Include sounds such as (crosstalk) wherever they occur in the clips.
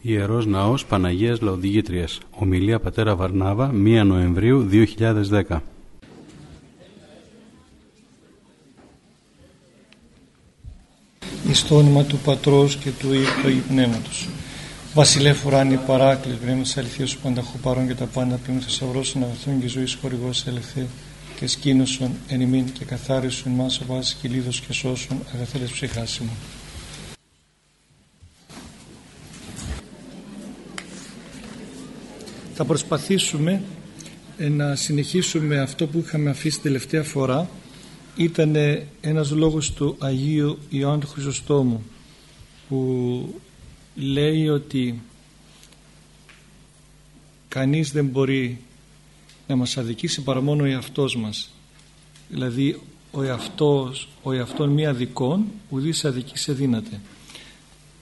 Ιερός Ναός Παναγίας Λαοδηγήτριας Ομιλία Πατέρα Βαρνάβα 1 Νοεμβρίου 2010 Εις το όνομα του Πατρός και του Υιού και του Πνεύματος. Βασιλεύ ουράνι παράκλης, πνεύματος αληθείας σου πανταχού παρών και τα πάντα πλήν θησαυρός να αγαθούν και ζωής χορηγός ελευθέ και σκήνωσον εν ημίν και καθάρισον μας ο βάσης και λίδος και σώσον αγαθέλες ψυχάσιμο. Θα προσπαθήσουμε ε, να συνεχίσουμε αυτό που είχαμε αφήσει τελευταία φορά. Ήταν ένας λόγος του Αγίου Ιωάννου Χρυσοστόμου που λέει ότι κανείς δεν μπορεί να μας αδικήσει παρά μόνο ο εαυτός μας. Δηλαδή ο εαυτός, ο εαυτόν μία αδικών ουδής αδικής σε δύναται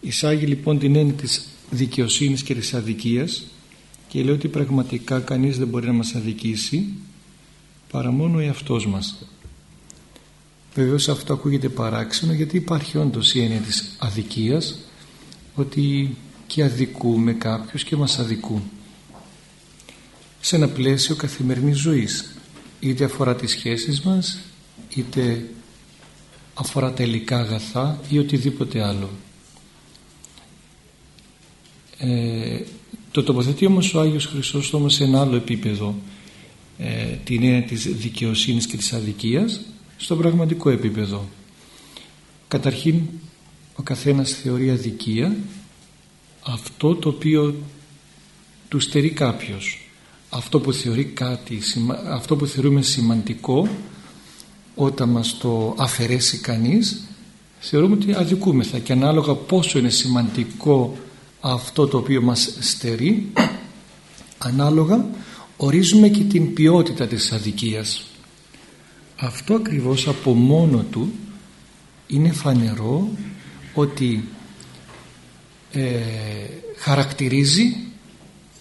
εισάγει λοιπόν την έννοια της δικαιοσύνης και της αδικίας και λέει ότι πραγματικά κανείς δεν μπορεί να μας αδικήσει παρά μόνο ο εαυτός μας. Βεβαίως αυτό ακούγεται παράξενο γιατί υπάρχει όντως η έννοια της αδικίας ότι και αδικούμε κάποιους και μας αδικούν. Σε ένα πλαίσιο καθημερινής ζωής είτε αφορά τις σχέσεις μας είτε αφορά τα υλικά αγαθά ή οτιδήποτε άλλο. Ε, το τοποθετεί όμως ο Άγιος Χριστός όμως σε ένα άλλο επίπεδο ε, την έννοια της δικαιοσύνης και της αδικίας στο πραγματικό επίπεδο. Καταρχήν ο καθένας θεωρεί αδικία αυτό το οποίο του στερεί κάποιος. Αυτό που θεωρεί κάτι αυτό που θεωρούμε σημαντικό όταν μας το αφαιρέσει κανείς θεωρούμε ότι αδικούμεθα και ανάλογα πόσο είναι σημαντικό αυτό το οποίο μας στερεί ανάλογα ορίζουμε και την ποιότητα της αδικίας. Αυτό ακριβώς από μόνο του είναι φανερό ότι ε, χαρακτηρίζει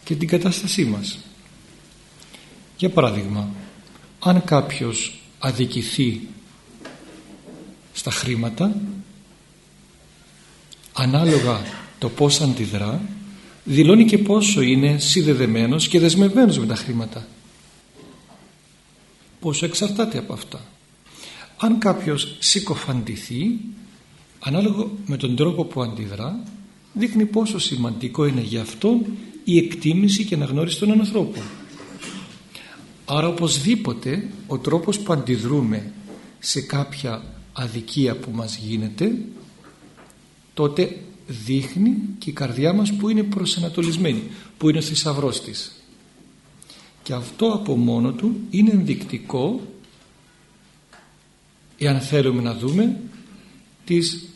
και την κατάστασή μας. Για παράδειγμα αν κάποιος αδικηθεί στα χρήματα ανάλογα το πώς αντιδρά δηλώνει και πόσο είναι συνδεδεμένος και δεσμευμένος με τα χρήματα. Πόσο εξαρτάται από αυτά. Αν κάποιος συκοφαντηθεί ανάλογα με τον τρόπο που αντιδρά δείχνει πόσο σημαντικό είναι για αυτόν η εκτίμηση και αναγνώριση των ανθρώπων. Άρα οπωσδήποτε ο τρόπος που αντιδρούμε σε κάποια αδικία που μας γίνεται τότε δείχνει και η καρδιά μας που είναι προσανατολισμένη που είναι ο θησαυρός της. Και αυτό από μόνο του είναι ενδεικτικό εάν θέλουμε να δούμε της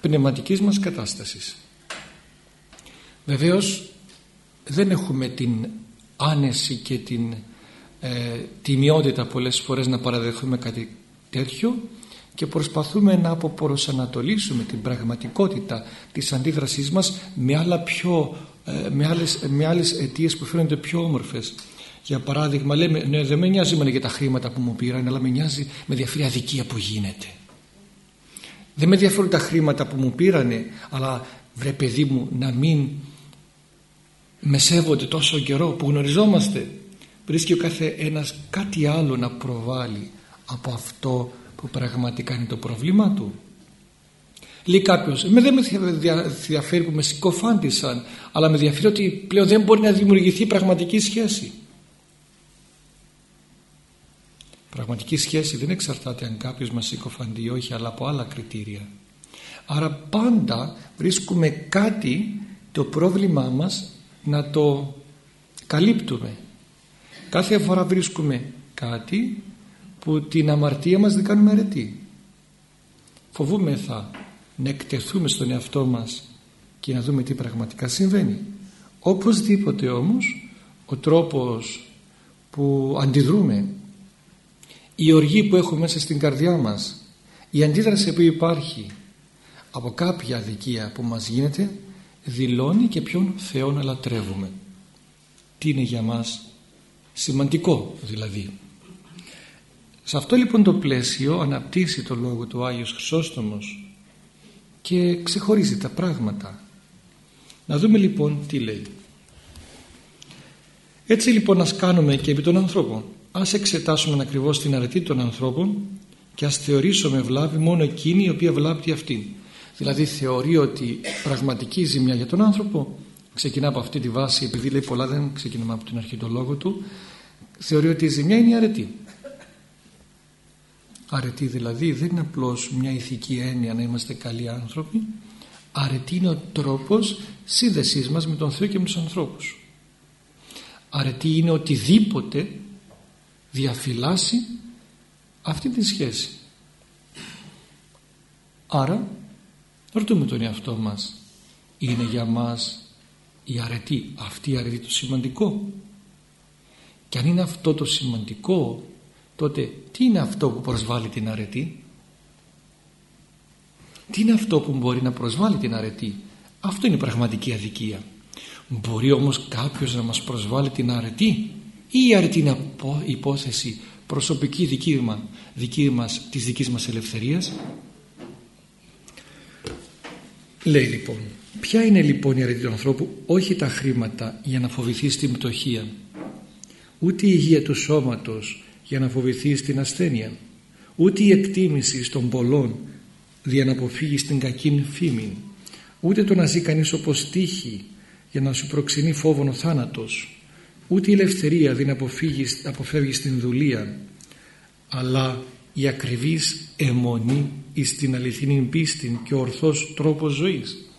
πνευματικής μας κατάστασης. Βεβαίως δεν έχουμε την άνεση και την ε, τιμιότητα πολλές φορές να παραδεχθούμε κάτι τέτοιο και προσπαθούμε να αποπροσανατολίσουμε την πραγματικότητα της αντίδρασής μας με, άλλα πιο, ε, με, άλλες, με άλλες αιτίες που φαίνονται πιο όμορφες. Για παράδειγμα λέμε ναι, δεν με νοιάζει μόνο για τα χρήματα που μου πήραν αλλά με νοιάζει με διαφέρει αδικία που γίνεται. Δεν με ενδιαφέρουν τα χρήματα που μου πήρανε αλλά βρε παιδί μου να μην με σέβονται τόσο καιρό που γνωριζόμαστε. Βρίσκει ο κάθε ένας κάτι άλλο να προβάλλει από αυτό που πραγματικά είναι το πρόβλημά του. Λέει κάποιος με δεν με ενδιαφέρει που με συκοφάντησαν αλλά με ενδιαφέρει ότι πλέον δεν μπορεί να δημιουργηθεί πραγματική σχέση πραγματική σχέση δεν εξαρτάται αν κάποιος μας συκοφαντεί ή όχι αλλά από άλλα κριτήρια. Άρα πάντα βρίσκουμε κάτι το πρόβλημά μας να το καλύπτουμε. Κάθε φορά βρίσκουμε κάτι που την αμαρτία μας δεν κάνουμε αρετή. Φοβούμεθα να εκτεθούμε στον εαυτό μας και να δούμε τι πραγματικά συμβαίνει. Οπωσδήποτε όμως ο τρόπος που αντιδρούμε η οργή που έχουμε μέσα στην καρδιά μας η αντίδραση που υπάρχει από κάποια αδικία που μας γίνεται δηλώνει και ποιον Θεό να λατρεύουμε. Τι είναι για μας σημαντικό δηλαδή σε αυτό λοιπόν το πλαίσιο αναπτύσσει το λόγο του Άγιος Χρυσόστομος και ξεχωρίζει τα πράγματα Να δούμε λοιπόν τι λέει. Έτσι λοιπόν ας κάνουμε και επί των ανθρώπων. Ας εξετάσουμε ακριβώς την αρετή των ανθρώπων και ας θεωρήσουμε βλάβη μόνο εκείνη η οποία βλάπτει αυτή. Δηλαδή θεωρεί ότι πραγματική ζημιά για τον άνθρωπο ξεκινά από αυτή τη βάση επειδή λέει πολλά δεν ξεκινάμε από την αρχή λόγο του θεωρεί ότι η ζημιά είναι η αρετή. Αρετή δηλαδή δεν είναι απλώς μια ηθική έννοια να είμαστε καλοί άνθρωποι αρετή είναι ο τρόπος σύνδεσής μας με τον Θεό και με τους ανθρώπους. Αρετή είναι οτιδήποτε διαφυλάσσει αυτή τη σχέση. Άρα ρωτούμε τον εαυτό μας είναι για μας η αρετή αυτή η αρετή το σημαντικό; Και αν είναι αυτό το σημαντικό τότε τι είναι αυτό που προσβάλλει την αρετή; Τι είναι αυτό που μπορεί να προσβάλλει την αρετή; Αυτό είναι η πραγματική αδικία. Μπορεί όμως κάποιος να μας προσβάλλει την αρετή; Ή η αρετή είναι υπόθεση προσωπική δική, μας, δική μας, της δικής μας ελευθερίας; Λέει λοιπόν ποια είναι λοιπόν η αρετή του ανθρώπου; Όχι τα χρήματα για να φοβηθεί στην πτωχία ούτε η υγεία του σώματος για να φοβηθεί στην ασθένεια. Ούτε η εκτίμηση των πολλών για να αποφύγει την κακή φήμη ούτε το να ζει κανείς όπως τύχει για να σου προξενεί φόβον ο θάνατος. Ούτε η ελευθερία δεν αποφύγεις, αποφεύγεις στην δουλεία. Αλλά η ακριβής αιμονή εις την αληθινή πίστη και ο ορθός τρόπος ζωής.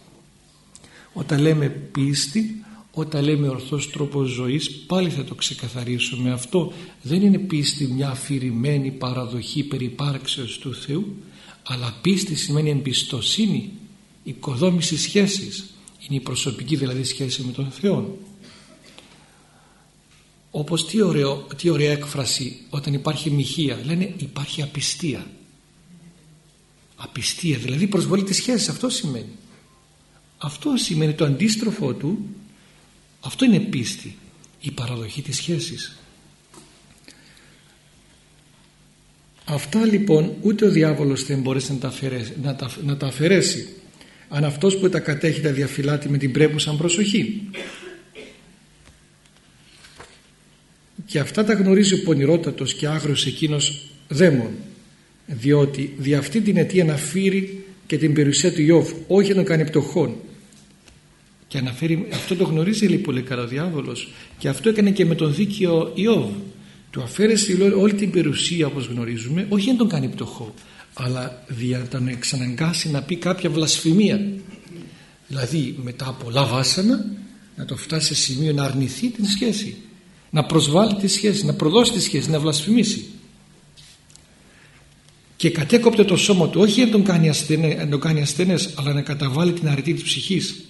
Όταν λέμε πίστη όταν λέμε ορθός τρόπος ζωής πάλι θα το ξεκαθαρίσουμε. Αυτό δεν είναι πίστη μια αφηρημένη παραδοχή περιπάρξεως του Θεού αλλά πίστη σημαίνει εμπιστοσύνη οικοδόμηση σχέσης. Είναι η προσωπική δηλαδή σχέση με τον Θεό. Όπως τι, ωραίο, τι ωραία έκφραση όταν υπάρχει μοιχεία. Λένε υπάρχει απιστία. Απιστία δηλαδή προσβολή της σχέσης. Αυτό σημαίνει. Αυτό σημαίνει το αντίστροφο του αυτό είναι πίστη η παραδοχή της σχέσης Αυτά λοιπόν ούτε ο διάβολος δεν μπορέσει να τα, αφαιρέσει, να, τα, να τα αφαιρέσει αν αυτός που τα κατέχει τα διαφυλάτει με την πρέπουσα προσοχή. Και αυτά τα γνωρίζει ο πονηρότατος και άγρος εκείνος δαίμον διότι δι' αυτή την αιτία αναφέρει και την περιουσία του Ιώβ όχι να τον κάνει πτωχόν και αναφέρει, αυτό το γνωρίζει λέει πολύ καλά ο διάβολος. Και αυτό έκανε και με τον δίκαιο Ιώβ. Του αφαίρεσε όλη την περιουσία όπως γνωρίζουμε όχι να τον κάνει πτωχό αλλά δια να τον εξαναγκάσει να πει κάποια βλασφημία. Δηλαδή μετά από πολλά βάσανα να το φτάσει σε σημείο να αρνηθεί την σχέση να προσβάλλει τη σχέση, να προδώσει τη σχέση, να βλασφημίσει. Και κατέκοπτε το σώμα του όχι να τον κάνει, ασθενέ, να τον κάνει ασθενές αλλά να καταβάλει την αρετή της ψυχής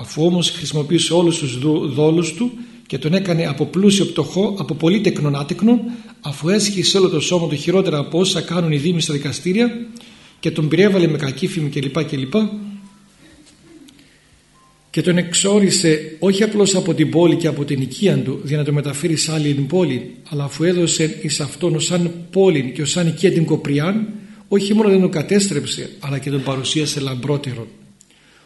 αφού όμως χρησιμοποίησε όλους τους δόλους του και τον έκανε από πλούσιο πτωχό, από πολύ τεκνον άτεκνον, αφού έσχισε όλο το σώμα του χειρότερα από όσα κάνουν οι δήμοι στα δικαστήρια και τον πυρέβαλε με κακή φήμη κλπ. κλπ. Και τον εξόρισε όχι απλώς από την πόλη και από την οικία του για να το μεταφέρει σε άλλη την πόλη αλλά αφού έδωσε εις αυτόν ως σαν πόλη και ως σαν οικία την Κοπριάν όχι μόνο δεν τον κατέστρεψε αλλά και τον παρουσίασε λαμπρότερον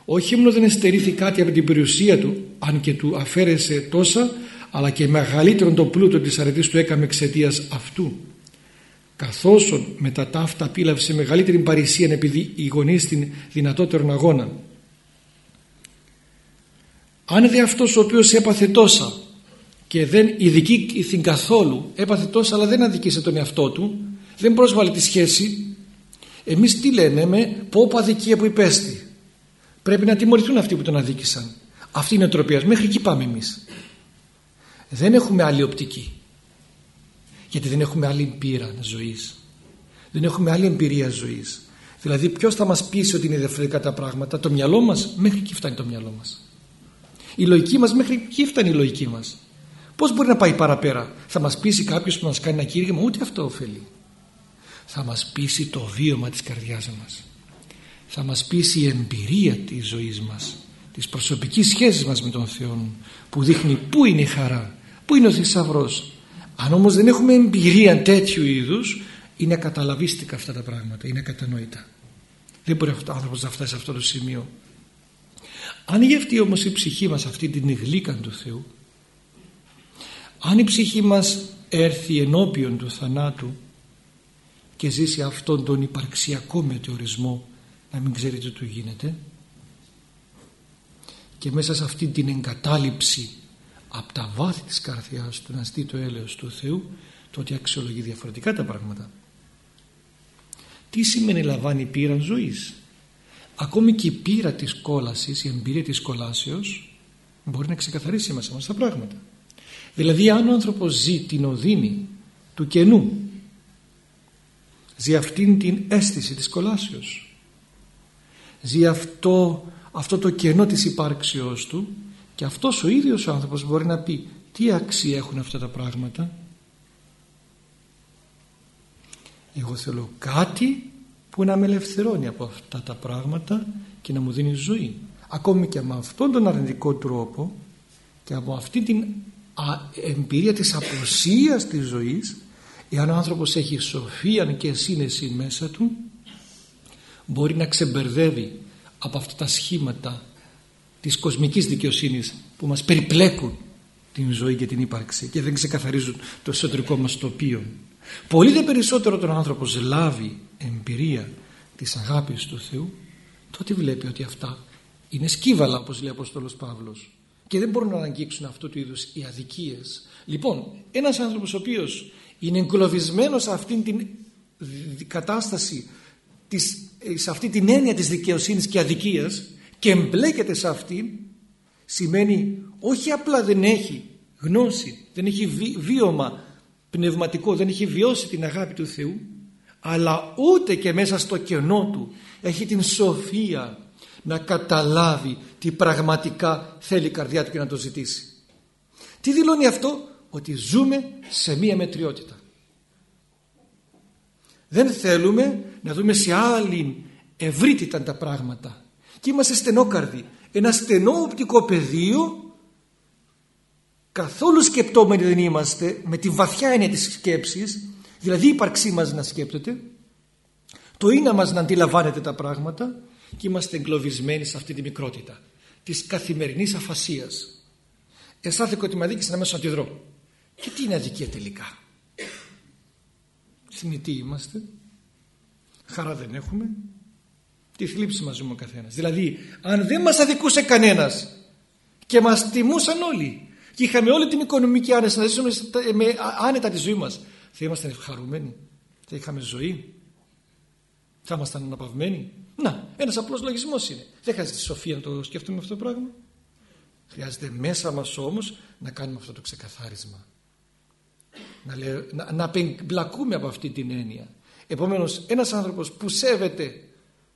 όχι μόνο δεν εστερήθη κάτι από την περιουσία του αν και του αφαίρεσε τόσα αλλά και μεγαλύτερον το πλούτο της αρετής του έκαμε εξαιτίας αυτού. Καθώς με τα ταύτα πήλαυσε μεγαλύτερη παρησία επειδή οι γονείς την δυνατότερον αγώνα. Αν δε αυτός ο οποίος έπαθε τόσα και δεν ειδική καθόλου έπαθε τόσα αλλά δεν αδικήσε τον εαυτό του δεν πρόσβαλε τη σχέση εμείς τι λένε με πω αδικία που υπέστη Πρέπει να τιμωρηθούν αυτοί που τον αδίκησαν. Αυτή είναι η οτροπία. Μέχρι εκεί πάμε εμείς. Δεν έχουμε άλλη οπτική. Γιατί δεν έχουμε άλλη πείρα ζωής. Δεν έχουμε άλλη εμπειρία ζωής. Δηλαδή ποιος θα μας πείσει ότι είναι διαφορετικά τα πράγματα; Το μυαλό μας; Μέχρι εκεί φτάνει το μυαλό μας. Η λογική μας; Μέχρι εκεί φτάνει η λογική μας. Πώς μπορεί να πάει παραπέρα; Θα μας πείσει κάποιος που μας κάνει ένα κήρυγμα; Ούτε αυτό ωφελεί. Θα μας πείσει το βίωμα της καρδιάς μας θα μας πείσει η εμπειρία της ζωής μας της προσωπικής σχέσης μας με τον Θεό που δείχνει πού είναι η χαρά πού είναι ο θησαυρός. αν όμως δεν έχουμε εμπειρία τέτοιου είδους είναι καταλαβίστικα αυτά τα πράγματα είναι κατανοητά δεν μπορεί ο άνθρωπος να φτάσει σε αυτό το σημείο Αν γευτεί όμως η ψυχή μας αυτή την γλύκα του Θεού αν η ψυχή μας έρθει ενώπιον του θανάτου και ζήσει αυτόν τον υπαρξιακό μετεωρισμό να μην ξέρει τι του γίνεται. Και μέσα σε αυτή την εγκατάλειψη από τα βάθη της καρδιάς του να ζητεί το έλεος του Θεού τότε αξιολογεί διαφορετικά τα πράγματα. Τι σημαίνει λαμβάνει πείρα ζωής; Ακόμη και η πείρα της κόλασης η εμπειρία της κολάσεως μπορεί να ξεκαθαρίσει μέσα μας τα πράγματα. Δηλαδή αν ο άνθρωπος ζει την οδύνη του κενού ζει αυτήν την αίσθηση της κολάσεως ζει αυτό, αυτό το κενό της υπάρξεώς του και αυτός ο ίδιος ο άνθρωπος μπορεί να πει τι αξία έχουν αυτά τα πράγματα; Εγώ θέλω κάτι που να με ελευθερώνει από αυτά τα πράγματα και να μου δίνει ζωή. Ακόμη και με αυτόν τον αρνητικό τρόπο και από αυτή την εμπειρία της αποσίας της ζωής εάν ο άνθρωπος έχει σοφία και σύνεση μέσα του μπορεί να ξεμπερδεύει από αυτά τα σχήματα της κοσμικής δικαιοσύνης που μας περιπλέκουν την ζωή και την ύπαρξη και δεν ξεκαθαρίζουν το εσωτερικό μας τοπίο. Πολύ δε περισσότερο τον άνθρωπος λάβει εμπειρία της αγάπης του Θεού τότε βλέπει ότι αυτά είναι σκύβαλα όπως λέει ο Απόστολος Παύλος και δεν μπορούν να αγγίξουν αυτού του είδους οι αδικίες. Λοιπόν, ένας άνθρωπος ο οποίος είναι εγκλωβισμένος σε αυτήν την κατάσταση της, σε αυτή την έννοια της δικαιοσύνης και αδικίας και εμπλέκεται σε αυτή σημαίνει όχι απλά δεν έχει γνώση, δεν έχει βίωμα πνευματικό, δεν έχει βιώσει την αγάπη του Θεού αλλά ούτε και μέσα στο κενό του έχει την σοφία να καταλάβει τι πραγματικά θέλει η καρδιά του και να το ζητήσει. Τι δηλώνει αυτό; Ότι ζούμε σε μία μετριότητα. Δεν θέλουμε να δούμε σε άλλη ευρύτητα τα πράγματα. Και είμαστε στενόκαρδοι. Ένα στενό οπτικό πεδίο καθόλου σκεπτόμενοι δεν είμαστε με τη βαθιά έννοια της σκέψης δηλαδή η ύπαρξή μας να σκέπτεται το είναι μας να αντιλαμβάνεται τα πράγματα και είμαστε εγκλωβισμένοι σε αυτή τη μικρότητα της καθημερινής αφασίας. Αισθάνθηκα ότι με αδίκησε να μέσα αντιδρώ και τι είναι αδικία τελικά; Θνητοί είμαστε χαρά δεν έχουμε. Τη θλίψη μας ζούμε ο καθένας. Δηλαδή αν δεν μας αδικούσε κανένας και μας τιμούσαν όλοι και είχαμε όλη την οικονομική άνεση να ζήσουμε με άνετα τη ζωή μας θα ήμασταν χαρούμενοι θα είχαμε ζωή. Θα ήμασταν αναπαυμένοι. Να ένας απλός λογισμός είναι. Δεν χρειάζεται σοφία να το σκεφτούμε αυτό το πράγμα. Χρειάζεται μέσα μας όμως να κάνουμε αυτό το ξεκαθάρισμα. Να, λέω, να, να μπλακούμε από αυτή την έννοια επομένως ένας άνθρωπος που σέβεται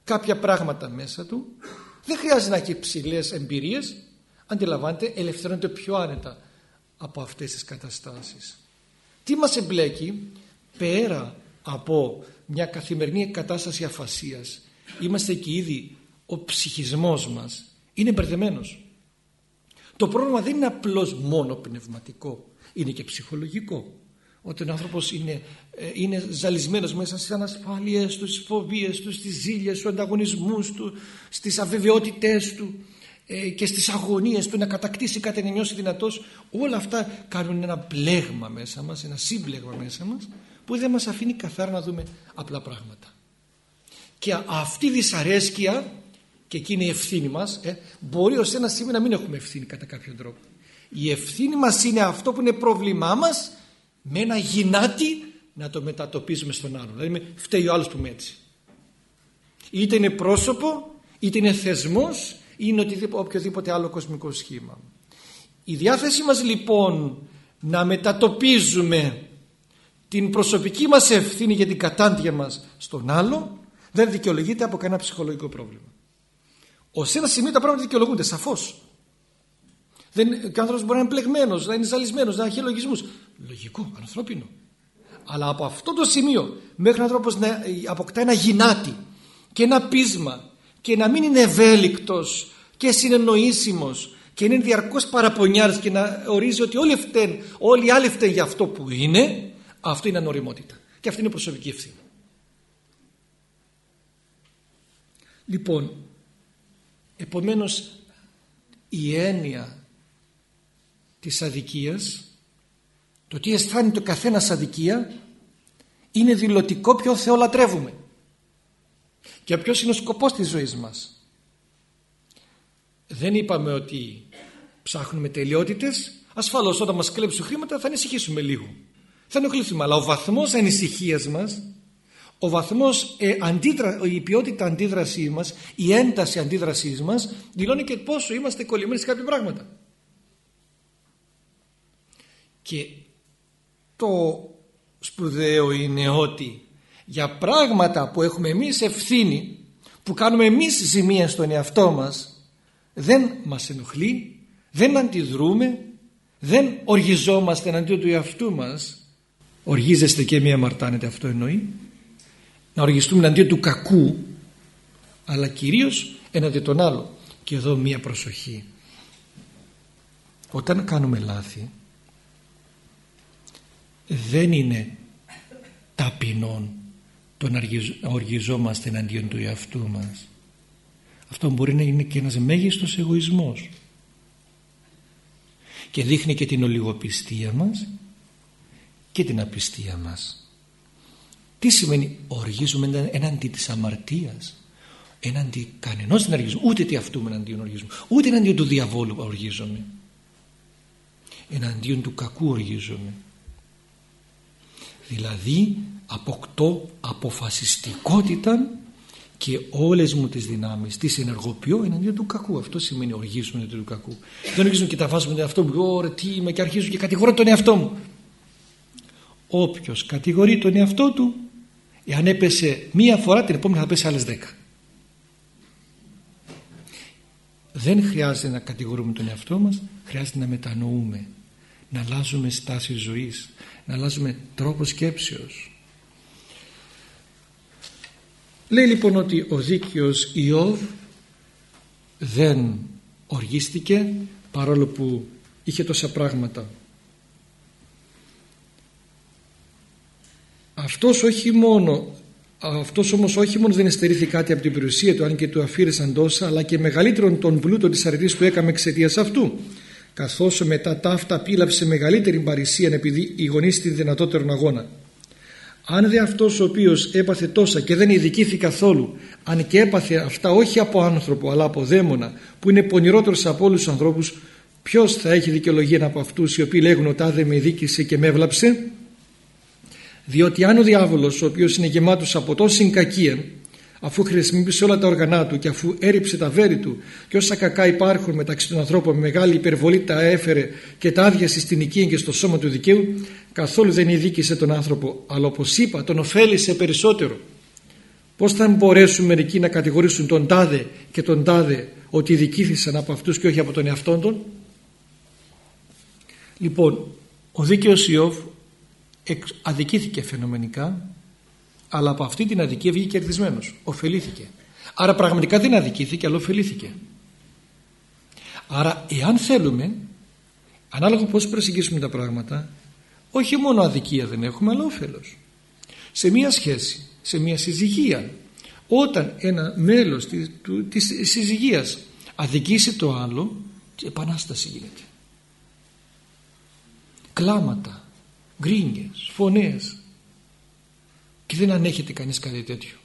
κάποια πράγματα μέσα του δεν χρειάζεται να έχει ψηλές εμπειρίες. Αντιλαμβάνεται ελευθερώνεται πιο άνετα από αυτές τις καταστάσεις. Τι μας εμπλέκει πέρα από μια καθημερινή κατάσταση αφασίας είμαστε και ήδη ο ψυχισμός μας είναι μπερδεμένος. το πρόβλημα δεν είναι απλώς μόνο πνευματικό είναι και ψυχολογικό όταν ο άνθρωπος είναι, ε, είναι ζαλισμένος μέσα στις ανασφάλειες του, στις φοβίες του, στις ζήλιες, στους ανταγωνισμούς του, στις αβεβαιότητές του ε, και στις αγωνίες του να κατακτήσει κάτι να νιώσει δυνατός. Όλα αυτά κάνουν ένα πλέγμα μέσα μας ένα σύμπλεγμα μέσα μας που δεν μας αφήνει καθαρά να δούμε απλά πράγματα. Και αυτή η δυσαρέσκεια και εκεί είναι η ευθύνη μας ε, μπορεί ως ένα σημείο να μην έχουμε ευθύνη κατά κάποιον τρόπο. Η ευθύνη μας είναι αυτό που είναι πρόβλημά μας με ένα γυνάτι να το μετατοπίζουμε στον άλλο δηλαδή φταίει ο άλλος που είμαι έτσι είτε είναι πρόσωπο είτε είναι θεσμός ή είναι οποιοδήποτε άλλο κοσμικό σχήμα η διάθεση μας λοιπόν να μετατοπίζουμε την προσωπική μας ευθύνη για την κατάντια μας στον άλλο δεν δικαιολογείται από κανένα ψυχολογικό πρόβλημα. Ω ένα σημείο τα πράγματα δικαιολογούνται σαφώς. Δεν, ο άνθρωπος μπορεί να είναι πλεγμένος, να είναι ζαλισμένος, να έχει λογισμού. Λογικό, ανθρώπινο. Αλλά από αυτό το σημείο μέχρι ο άνθρωπο να αποκτά ένα γυνάτι και ένα πείσμα και να μην είναι ευέλικτος και συνεννοήσιμος και να είναι διαρκώς παραπονιάρης και να ορίζει ότι όλοι, φταίν, όλοι οι άλλοι φταίνουν για αυτό που είναι, αυτό είναι ανοριμότητα. Και αυτή είναι προσωπική ευθύνη. Λοιπόν, επομένως η έννοια της αδικίας το τι αισθάνεται το καθένας αδικία είναι δηλωτικό ποιο Θεό λατρεύουμε. Και ποιος είναι ο σκοπός της ζωής μας. Δεν είπαμε ότι ψάχνουμε τελειότητες. Ασφαλώς όταν μας κλέψουν χρήματα θα ανησυχήσουμε λίγο. Θα ενοχληθούμε αλλά ο βαθμός ανησυχίας μας ο βαθμός, ε, αντίδρα, η ποιότητα αντίδρασής μας η ένταση αντίδρασής μας δηλώνει και πόσο είμαστε κολλημένοι σε κάποια πράγματα. Και το σπουδαίο είναι ότι για πράγματα που έχουμε εμείς ευθύνη που κάνουμε εμείς ζημία στον εαυτό μας δεν μας ενοχλεί δεν αντιδρούμε δεν οργιζόμαστε εναντίον του εαυτού μας. Οργίζεστε και μία μαρτάνετε αυτό εννοεί. Να οργιστούμε εναντίον του κακού αλλά κυρίως εναντίον τον άλλο και εδώ μία προσοχή. Όταν κάνουμε λάθη δεν είναι ταπεινόν το να οργιζόμαστε εναντίον του εαυτού μας. Αυτό μπορεί να είναι και ένας μέγιστος εγωισμός. Και δείχνει και την ολιγοπιστία μας και την απιστία μας. Τι σημαίνει οργίζουμε εναντί της αμαρτίας εναντί κανενός δεν οργίζουμε ούτε τι αυτού με εναντίον οργίζουμε ούτε εναντίον του διαβόλου οργίζομαι. Εναντίον του κακού οργίζομαι δηλαδή αποκτώ αποφασιστικότητα και όλες μου τις δυνάμεις τις ενεργοποιώ εναντίον του κακού. Αυτό σημαίνει οργίζουμε εναντίον του κακού. Δεν οργίζουμε και τα βάζουμε τον εαυτό μου. Ωραία τι είμαι και αρχίζω και κατηγορώ τον εαυτό μου. Όποιος κατηγορεί τον εαυτό του εάν έπεσε μία φορά την επόμενη θα πέσει άλλες δέκα. Δεν χρειάζεται να κατηγορούμε τον εαυτό μας χρειάζεται να μετανοούμε να αλλάζουμε στάση ζωής να αλλάζουμε τρόπο σκέψεως. Λέει λοιπόν ότι ο δίκαιος Ιώβ δεν οργίστηκε παρόλο που είχε τόσα πράγματα. Αυτός όχι μόνο αυτός όμως όχι μόνος δεν εστερήθη κάτι από την περιουσία του αν και του αφήρεσαν τόσα αλλά και μεγαλύτερον τον πλούτο της αρετής που έκαμε εξαιτίας αυτού καθώς μετά ταύτα πήλαψε μεγαλύτερη παρησία επειδή οι γονείς τη δυνατότερον αγώνα. Αν δε αυτός ο οποίος έπαθε τόσα και δεν ειδικήθη καθόλου αν και έπαθε αυτά όχι από άνθρωπο αλλά από δαίμονα που είναι πονηρότερος από όλους τους ανθρώπους ποιος θα έχει δικαιολογία από αυτούς οι οποίοι λέγουν ότι άδε με ειδίκησε και με έβλαψε διότι αν ο διάβολος ο οποίος είναι γεμάτος από τόση κακία αφού χρησιμοποιήσε όλα τα όργανά του και αφού έριψε τα βέρη του και όσα κακά υπάρχουν μεταξύ των ανθρώπων με μεγάλη υπερβολή τα έφερε και τα άδειασε στην οικία και στο σώμα του δικαίου καθόλου δεν ειδίκησε τον άνθρωπο αλλά όπως είπα τον ωφέλησε περισσότερο. Πως θα μπορέσουν μερικοί να κατηγορήσουν τον τάδε και τον τάδε ότι ειδικήθησαν από αυτούς και όχι από τον εαυτόν των λοιπόν ο δίκαιος Ιώβ αδικήθηκε φαινομενικά αλλά από αυτή την αδικία βγήκε κερδισμένος. Οφελήθηκε. Άρα πραγματικά δεν αδικήθηκε, αλλά ωφελήθηκε. Άρα, εάν θέλουμε, ανάλογα πώς προσεγγίσουμε τα πράγματα, όχι μόνο αδικία δεν έχουμε, αλλά όφελος. Σε μία σχέση, σε μία συζυγία, όταν ένα μέλος της, της συζυγίας αδικήσει το άλλο, επανάσταση γίνεται. Κλάματα, γκρίνιες, φωνές, και δεν ανέχεται κανείς κάτι τέτοιο.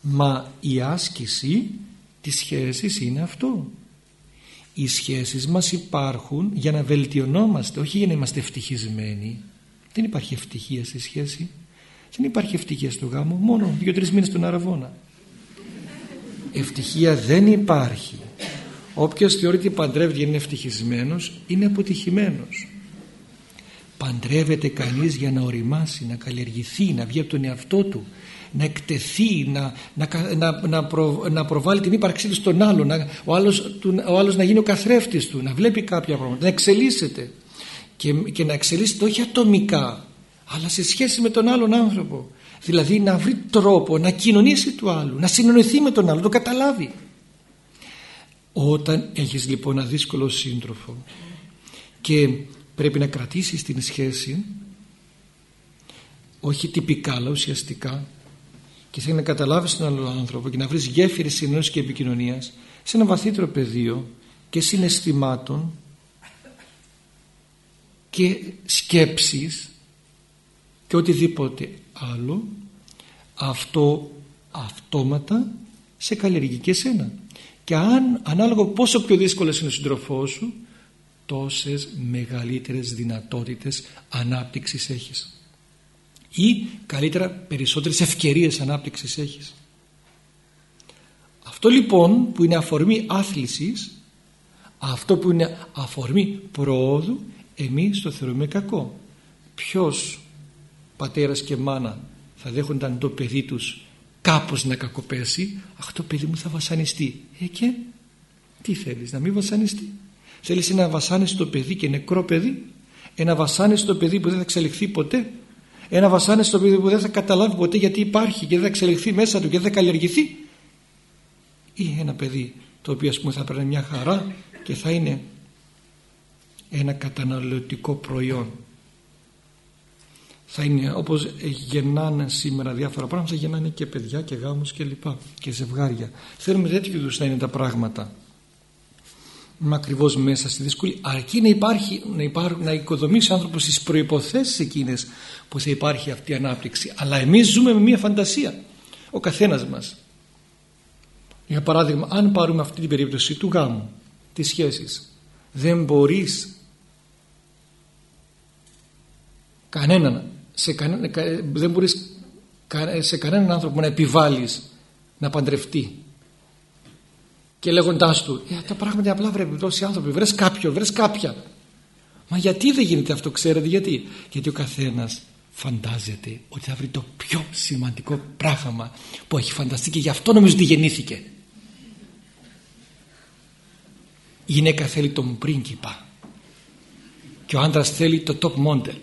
Μα η άσκηση της σχέσης είναι αυτό. Οι σχέσεις μας υπάρχουν για να βελτιωνόμαστε όχι για να είμαστε ευτυχισμένοι. Δεν υπάρχει ευτυχία στη σχέση. Δεν υπάρχει ευτυχία στο γάμο. Μόνο δύο-τρεις μήνες στον Αραβώνα ευτυχία δεν υπάρχει. Όποιος θεωρεί ότι παντρεύεται για να είναι ευτυχισμένος είναι αποτυχημένος παντρεύεται κανείς για να οριμάσει, να καλλιεργηθεί, να βγει από τον εαυτό του, να εκτεθεί, να, να, να, να, να προβάλλει την ύπαρξή του στον άλλο, να, ο, άλλος, ο άλλος να γίνει ο καθρέφτης του, να βλέπει κάποια πράγματα, να εξελίσσεται και, και να εξελίσσεται όχι ατομικά, αλλά σε σχέση με τον άλλον άνθρωπο. Δηλαδή να βρει τρόπο να κοινωνήσει του άλλου, να συνονιθεί με τον άλλο, να το καταλάβει. Όταν έχεις λοιπόν ένα δύσκολο σύντροφο και πρέπει να κρατήσεις την σχέση όχι τυπικά αλλά ουσιαστικά και θέλει να καταλάβεις τον άλλο άνθρωπο και να βρεις γέφυρες συνεννόησης και επικοινωνίας σε ένα βαθύτερο πεδίο και συναισθημάτων και σκέψεις και οτιδήποτε άλλο αυτό αυτόματα σε καλλιεργεί και εσένα. Και αν ανάλογα πόσο πιο δύσκολος είναι ο σύντροφός σου τόσες μεγαλύτερες δυνατότητες ανάπτυξης έχεις. Ή καλύτερα περισσότερες ευκαιρίες ανάπτυξης έχεις. Αυτό λοιπόν που είναι αφορμή άθλησης αυτό που είναι αφορμή προόδου εμείς το θεωρούμε κακό. Ποιος πατέρας και μάνα θα δέχονταν το παιδί τους κάπως να κακοπέσει αχ το παιδί μου θα βασανιστεί ε και τι θέλεις να μην βασανιστεί; Θέλεις ένα βασάνιστο παιδί και νεκρό παιδί; Ένα βασάνιστο παιδί που δεν θα εξελιχθεί ποτέ; Ένα βασάνιστο παιδί που δεν θα καταλάβει ποτέ γιατί υπάρχει και δεν θα εξελιχθεί μέσα του και δεν θα καλλιεργηθεί; Ή ένα παιδί το οποίο ας πούμε θα παίρνει μια χαρά και θα είναι ένα καταναλωτικό προϊόν. Θα είναι όπως γεννάνε σήμερα διάφορα πράγματα θα γεννάνε και παιδιά και γάμους και λοιπά και ζευγάρια. Θέλουμε τέτοιου είδους να είναι τα πράγματα μα ακριβώς μέσα στη δύσκολη αρκεί να υπάρχει να, υπάρχει, να οικοδομήσει ο άνθρωπος τις προϋποθέσεις εκείνες που θα υπάρχει αυτή η ανάπτυξη. Αλλά εμείς ζούμε με μια φαντασία ο καθένας μας. Για παράδειγμα αν πάρουμε αυτή την περίπτωση του γάμου της σχέσης δεν μπορείς κανέναν σε κανένα, δεν μπορείς σε κανέναν άνθρωπο να επιβάλλεις να παντρευτεί και λέγοντάς του ε, τα πράγματα απλά βρέπει τόσοι άνθρωποι βρες κάποιο, βρες κάποια μα γιατί δεν γίνεται αυτό ξέρετε γιατί; Γιατί ο καθένας φαντάζεται ότι θα βρει το πιο σημαντικό πράγμα που έχει φανταστεί και γι' αυτό νομίζω ότι γεννήθηκε. Η γυναίκα θέλει τον πρίγκιπα και ο άντρας θέλει το top model.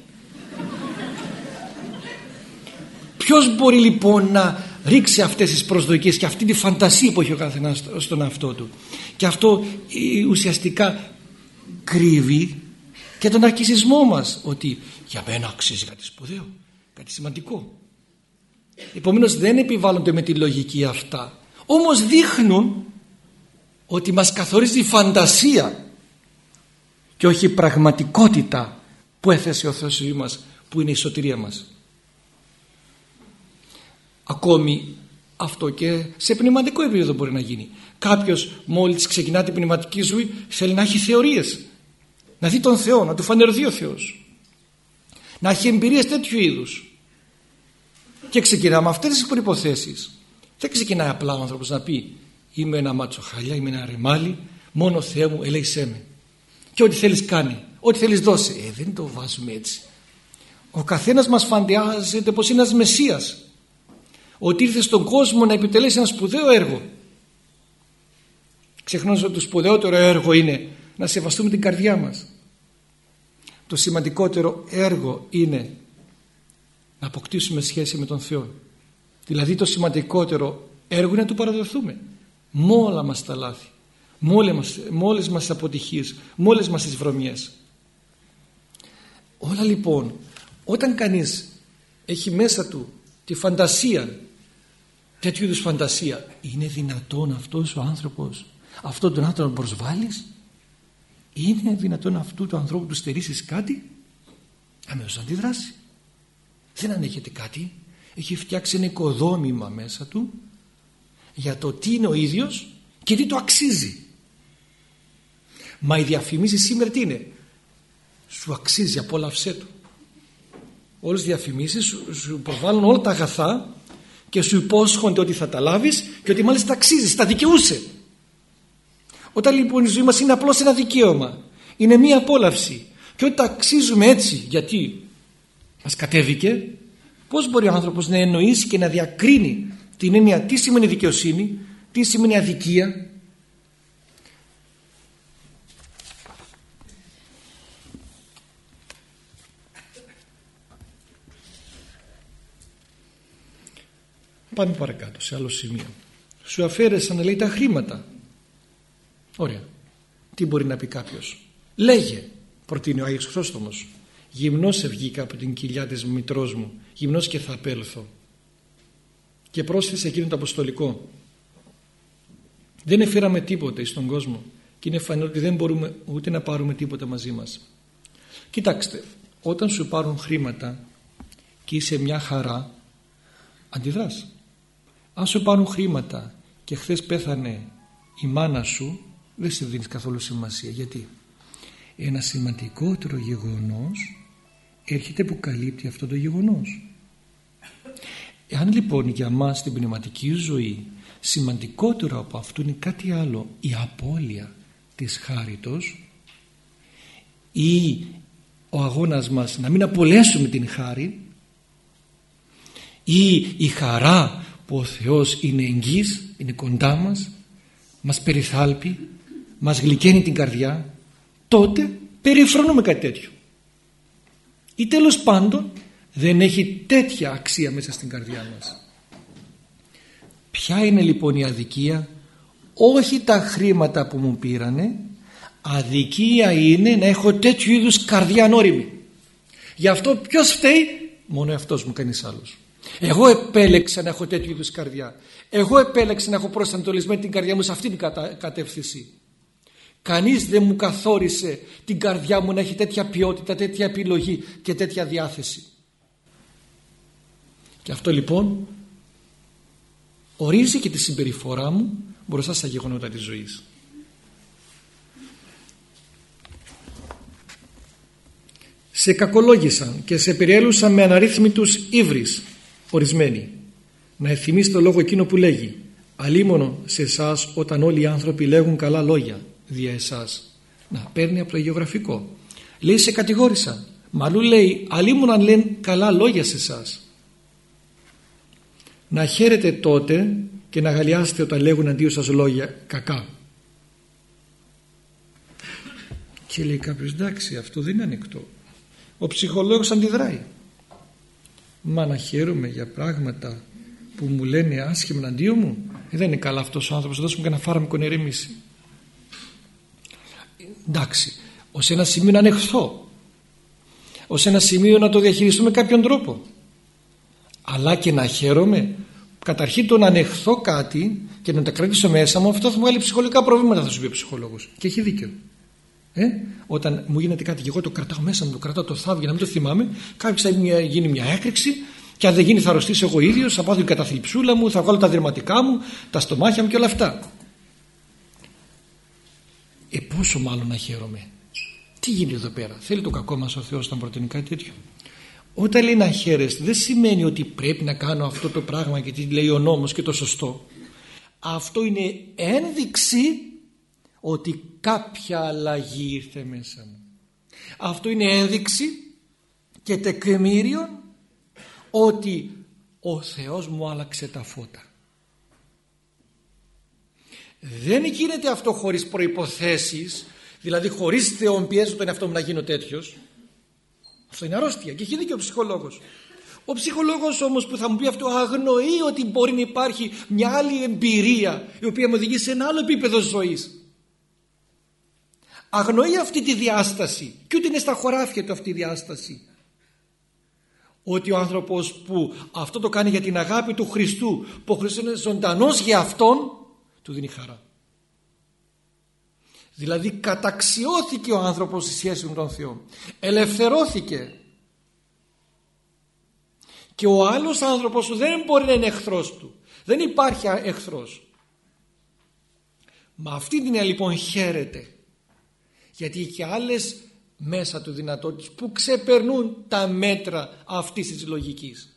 Ποιος μπορεί λοιπόν να ρίξει αυτές τις προσδοκίες και αυτή τη φαντασία που έχει ο καθένας στον αυτό του και αυτό ε, ουσιαστικά κρύβει και τον αρκισισμό μας ότι για μένα αξίζει κάτι σπουδαίο, κάτι σημαντικό. Επομένως δεν επιβάλλονται με τη λογική αυτά όμως δείχνουν ότι μας καθορίζει η φαντασία και όχι η πραγματικότητα που έθεσε ο Θεός μας που είναι η σωτηρία μας ακόμη αυτό και σε πνευματικό επίπεδο μπορεί να γίνει. Κάποιος μόλις ξεκινά την πνευματική ζωή θέλει να έχει θεωρίες. Να δει τον Θεό, να του φανερθεί ο Θεός. Να έχει εμπειρίες τέτοιου είδους. Και ξεκινά με αυτές τις προϋποθέσεις. Δεν ξεκινάει απλά ο άνθρωπος να πει είμαι ένα μάτσο χαλιά, είμαι ένα ρεμάλι μόνο Θεέ μου ελέησέ με και ό,τι θέλεις κάνει, ό,τι θέλεις δώσε. Ε, δεν το βάζουμε έτσι. Ο καθένας μας φαντιάζεται πως είναι ένας Μεσσίας ότι ήρθε στον κόσμο να επιτελέσει ένα σπουδαίο έργο. Ξεχνώντας ότι το σπουδαιότερο έργο είναι να σεβαστούμε την καρδιά μας. Το σημαντικότερο έργο είναι να αποκτήσουμε σχέση με τον Θεό. Δηλαδή το σημαντικότερο έργο είναι να του παραδοθούμε. Με όλα μας τα λάθη με όλες μας, με όλες μας τις αποτυχίες με όλες μας τις βρωμιές. Όλα λοιπόν όταν κανείς έχει μέσα του τη φαντασία τέτοιου είδους φαντασία. Είναι δυνατόν αυτός ο άνθρωπος; Αυτόν τον άνθρωπο να προσβάλλεις; Είναι δυνατόν αυτού του ανθρώπου του στερήσεις κάτι; Αμέσως αντιδράσει δεν ανέχεται κάτι. Έχει φτιάξει ένα οικοδόμημα μέσα του για το τι είναι ο ίδιος και τι το αξίζει. Μα οι διαφημίσεις σήμερα τι είναι; Σου αξίζει απόλαυσέ του όλες οι διαφημίσεις σου, σου προβάλλουν όλα τα αγαθά και σου υπόσχονται ότι θα τα λάβεις και ότι μάλιστα αξίζεις, τα δικαιούσε. Όταν λοιπόν η ζωή μας είναι απλώς ένα δικαίωμα, είναι μία απόλαυση και ότι τα αξίζουμε έτσι γιατί μας κατέβηκε, πώς μπορεί ο άνθρωπος να εννοήσει και να διακρίνει την έννοια τι σημαίνει δικαιοσύνη, τι σημαίνει αδικία. Πάμε παρακάτω σε άλλο σημείο. Σου αφαίρεσαν λέει τα χρήματα. Ωραία. Τι μπορεί να πει κάποιος; Λέγε, προτείνει ο Άγιος Χρόστομος. Γυμνός ευγήκα από την κοιλιά της μητρός μου. Γυμνός και θα απέλθω. Και πρόσθεσε εκείνο το αποστολικό. Δεν εφήραμε τίποτε στον κόσμο και είναι φανερό ότι δεν μπορούμε ούτε να πάρουμε τίποτα μαζί μας κοιτάξτε όταν σου πάρουν χρήματα και είσαι μια χαρά αντιδράς αν σου πάρουν χρήματα και χθες πέθανε η μάνα σου δεν σε δίνεις καθόλου σημασία. Γιατί; Ένα σημαντικότερο γεγονός έρχεται που καλύπτει αυτό το γεγονός. Εάν λοιπόν για μας την πνευματική ζωή σημαντικότερο από αυτό είναι κάτι άλλο η απώλεια της χάριτος ή ο αγώνας μας να μην απολέσουμε την χάρη ή η χαρά που ο Θεός είναι εγγύς, είναι κοντά μας μας περιθάλπει μας γλυκαίνει την καρδιά τότε περιφρονούμε κάτι τέτοιο. Ή τέλος πάντων δεν έχει τέτοια αξία μέσα στην καρδιά μας. Ποια είναι λοιπόν η αδικία; Όχι τα χρήματα που μου πήρανε αδικία είναι να έχω τέτοιου είδους καρδιά ανώριμη. Γι' αυτό ποιος φταίει; Μόνο αυτός μου κανείς άλλος εγώ επέλεξα να έχω τέτοιου είδους καρδιά. Εγώ επέλεξα να έχω προσανατολισμένη την καρδιά μου σε αυτή την κατεύθυνση. Κανείς δεν μου καθόρισε την καρδιά μου να έχει τέτοια ποιότητα τέτοια επιλογή και τέτοια διάθεση. Και αυτό λοιπόν ορίζει και τη συμπεριφορά μου μπροστά στα γεγονότα της ζωής. Σε κακολόγησαν και σε περιέλουσαν με αναρρύθμιτους ύβρις ορισμένοι. Να εθιμείς το λόγο εκείνο που λέγει «Αλίμονο σε εσάς όταν όλοι οι άνθρωποι λέγουν καλά λόγια δια εσάς». Να παίρνει από το γεωγραφικό. Λέει σε κατηγόρησαν. Μαλού λέει «Αλίμονο αν λένε καλά λόγια σε εσάς» να χαίρετε τότε και να γαλιάσετε όταν λέγουν αντίο σας λόγια κακά. Και λέει κάποιος εντάξει αυτό δεν είναι ανοιχτό. Ο ψυχολόγος αντιδράει. Μα να χαίρομαι για πράγματα που μου λένε άσχημα αντίο μου. Ε, δεν είναι καλά αυτός ο άνθρωπος. Δώσουμε και ένα φάρμακο να ηρεμήσει. Εντάξει, ως ένα σημείο να ανεχθώ. Ως ένα σημείο να το διαχειριστούμε κάποιον τρόπο. Αλλά και να χαίρομαι καταρχήν το να ανεχθώ κάτι και να τα κρατήσω μέσα μου αυτό θα μου βγάλει ψυχολογικά προβλήματα θα σου πει ο ψυχολόγος. Και έχει δίκιο ε; όταν μου γίνεται κάτι και εγώ το κρατάω μέσα μου το κρατάω το θάβει για να μην το θυμάμαι κάποια θα γίνει μια έκρηξη και αν δεν γίνει θα αρρωστήσω εγώ ίδιος θα πάω την καταθλιψούλα μου θα βγάλω τα δερματικά μου τα στομάχια μου και όλα αυτά ε πόσο μάλλον να χαίρομαι τι γίνεται εδώ πέρα; Θέλει το κακό μας ο Θεός να προτείνει κάτι τέτοιο; Όταν λέει να χαίρεστε δεν σημαίνει ότι πρέπει να κάνω αυτό το πράγμα και τι λέει ο νόμος και το σωστό. Αυτό είναι ένδειξη ότι κάποια αλλαγή ήρθε μέσα μου. Αυτό είναι ένδειξη και τεκμήριο ότι ο Θεός μου άλλαξε τα φώτα. Δεν γίνεται αυτό χωρίς προϋποθέσεις, δηλαδή χωρίς θεόν πιέζω τον εαυτό μου να γίνω τέτοιος, αυτό είναι αρρώστια και έχει δίκιο ο ψυχολόγος. Ο ψυχολόγος όμως που θα μου πει αυτό αγνοεί ότι μπορεί να υπάρχει μια άλλη εμπειρία η οποία μου οδηγεί σε ένα άλλο επίπεδο ζωής. Αγνοεί αυτή τη διάσταση και ούτε είναι στα χωράφια του αυτή η διάσταση. Ότι ο άνθρωπος που αυτό το κάνει για την αγάπη του Χριστού που ο Χριστός είναι ζωντανός για αυτόν του δίνει χαρά. Δηλαδή καταξιώθηκε ο άνθρωπος στη σχέση με τον Θεό. Ελευθερώθηκε. Και ο άλλος άνθρωπος δεν μπορεί να είναι εχθρός του. Δεν υπάρχει εχθρός. Με αυτή την λοιπόν χαίρεται. Γιατί έχει άλλες μέσα του δυνατότητες που ξεπερνούν τα μέτρα αυτής της λογικής.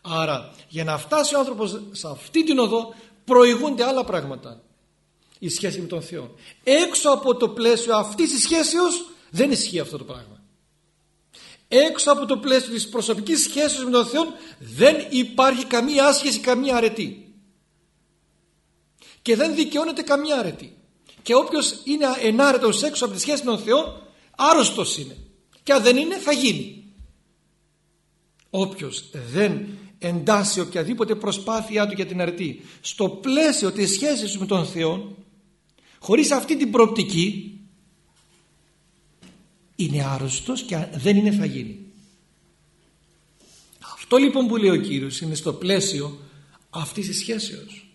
Άρα για να φτάσει ο άνθρωπος σε αυτή την οδό προηγούνται άλλα πράγματα η σχέση με τον Θεό. Έξω από το πλαίσιο αυτής της σχέσεως δεν ισχύει αυτό το πράγμα. Έξω από το πλαίσιο της προσωπικής σχέσης με τον Θεό δεν υπάρχει καμία άσχεση, καμία αρετή. Και δεν δικαιώνεται καμία αρετή. Και όποιος είναι ενάρετος έξω από τη σχέση με τον Θεό άρρωστος είναι. Και αν δεν είναι θα γίνει. Όποιος δεν εντάσσει οποιαδήποτε προσπάθειά του για την αρετή στο πλαίσιο της σχέσης με τον Θεό Χωρίς αυτή την προοπτική είναι άρρωστος και δεν είναι θα γίνει. Αυτό λοιπόν που λέει ο Κύριος είναι στο πλαίσιο αυτής της σχέσεως.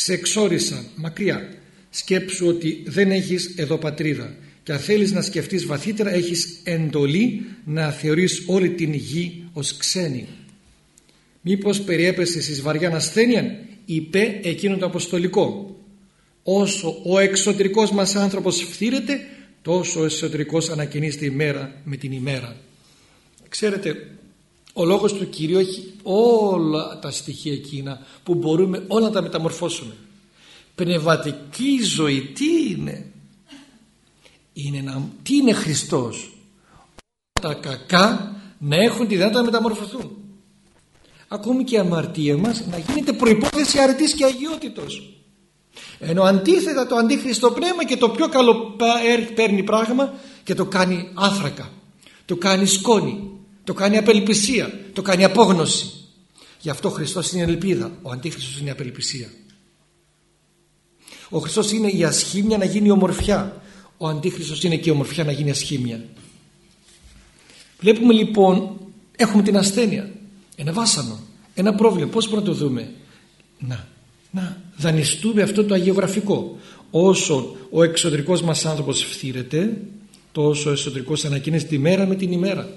Σε εξόρισαν μακριά. Σκέψου ότι δεν έχεις εδώ πατρίδα. Και αν θέλεις να σκεφτείς βαθύτερα έχεις εντολή να θεωρείς όλη την γη ως ξένη. Μήπως περιέπεσαι εις βαριά ασθένεια είπε εκείνο το αποστολικό. Όσο ο εξωτερικός μας άνθρωπος φθήρεται τόσο ο εσωτερικός ανακαινίζεται ημέρα με την ημέρα. Ξέρετε ο λόγος του Κυρίου έχει όλα τα στοιχεία εκείνα που μπορούμε όλα να τα μεταμορφώσουμε. Πνευματική ζωή τι είναι; Είναι να, τι είναι Χριστός; Τα κακά να έχουν τη δυνατότητα να μεταμορφωθούν. Ακόμη και η αμαρτία μας να γίνεται προϋπόθεση αρετής και αγιότητος. Ενώ αντίθετα το αντίχριστο πνεύμα και το πιο καλό παίρνει πράγμα και το κάνει άθρακα το κάνει σκόνη το κάνει απελπισία το κάνει απόγνωση. Γι' αυτό ο Χριστός είναι ελπίδα. Ο αντίχριστος είναι απελπισία. Ο Χριστός είναι η ασχήμια να γίνει ομορφιά. Ο αντίχριστος είναι και η ομορφιά να γίνει ασχήμια. Βλέπουμε λοιπόν έχουμε την ασθένεια. Ένα βάσανο ένα πρόβλημα. Πώς μπορούμε να το δούμε; Να, να δανειστούμε αυτό το αγιογραφικό. Όσο ο εξωτερικός μας άνθρωπος φθήρεται τόσο ο εσωτερικός ανακοίνεται τη μέρα με την ημέρα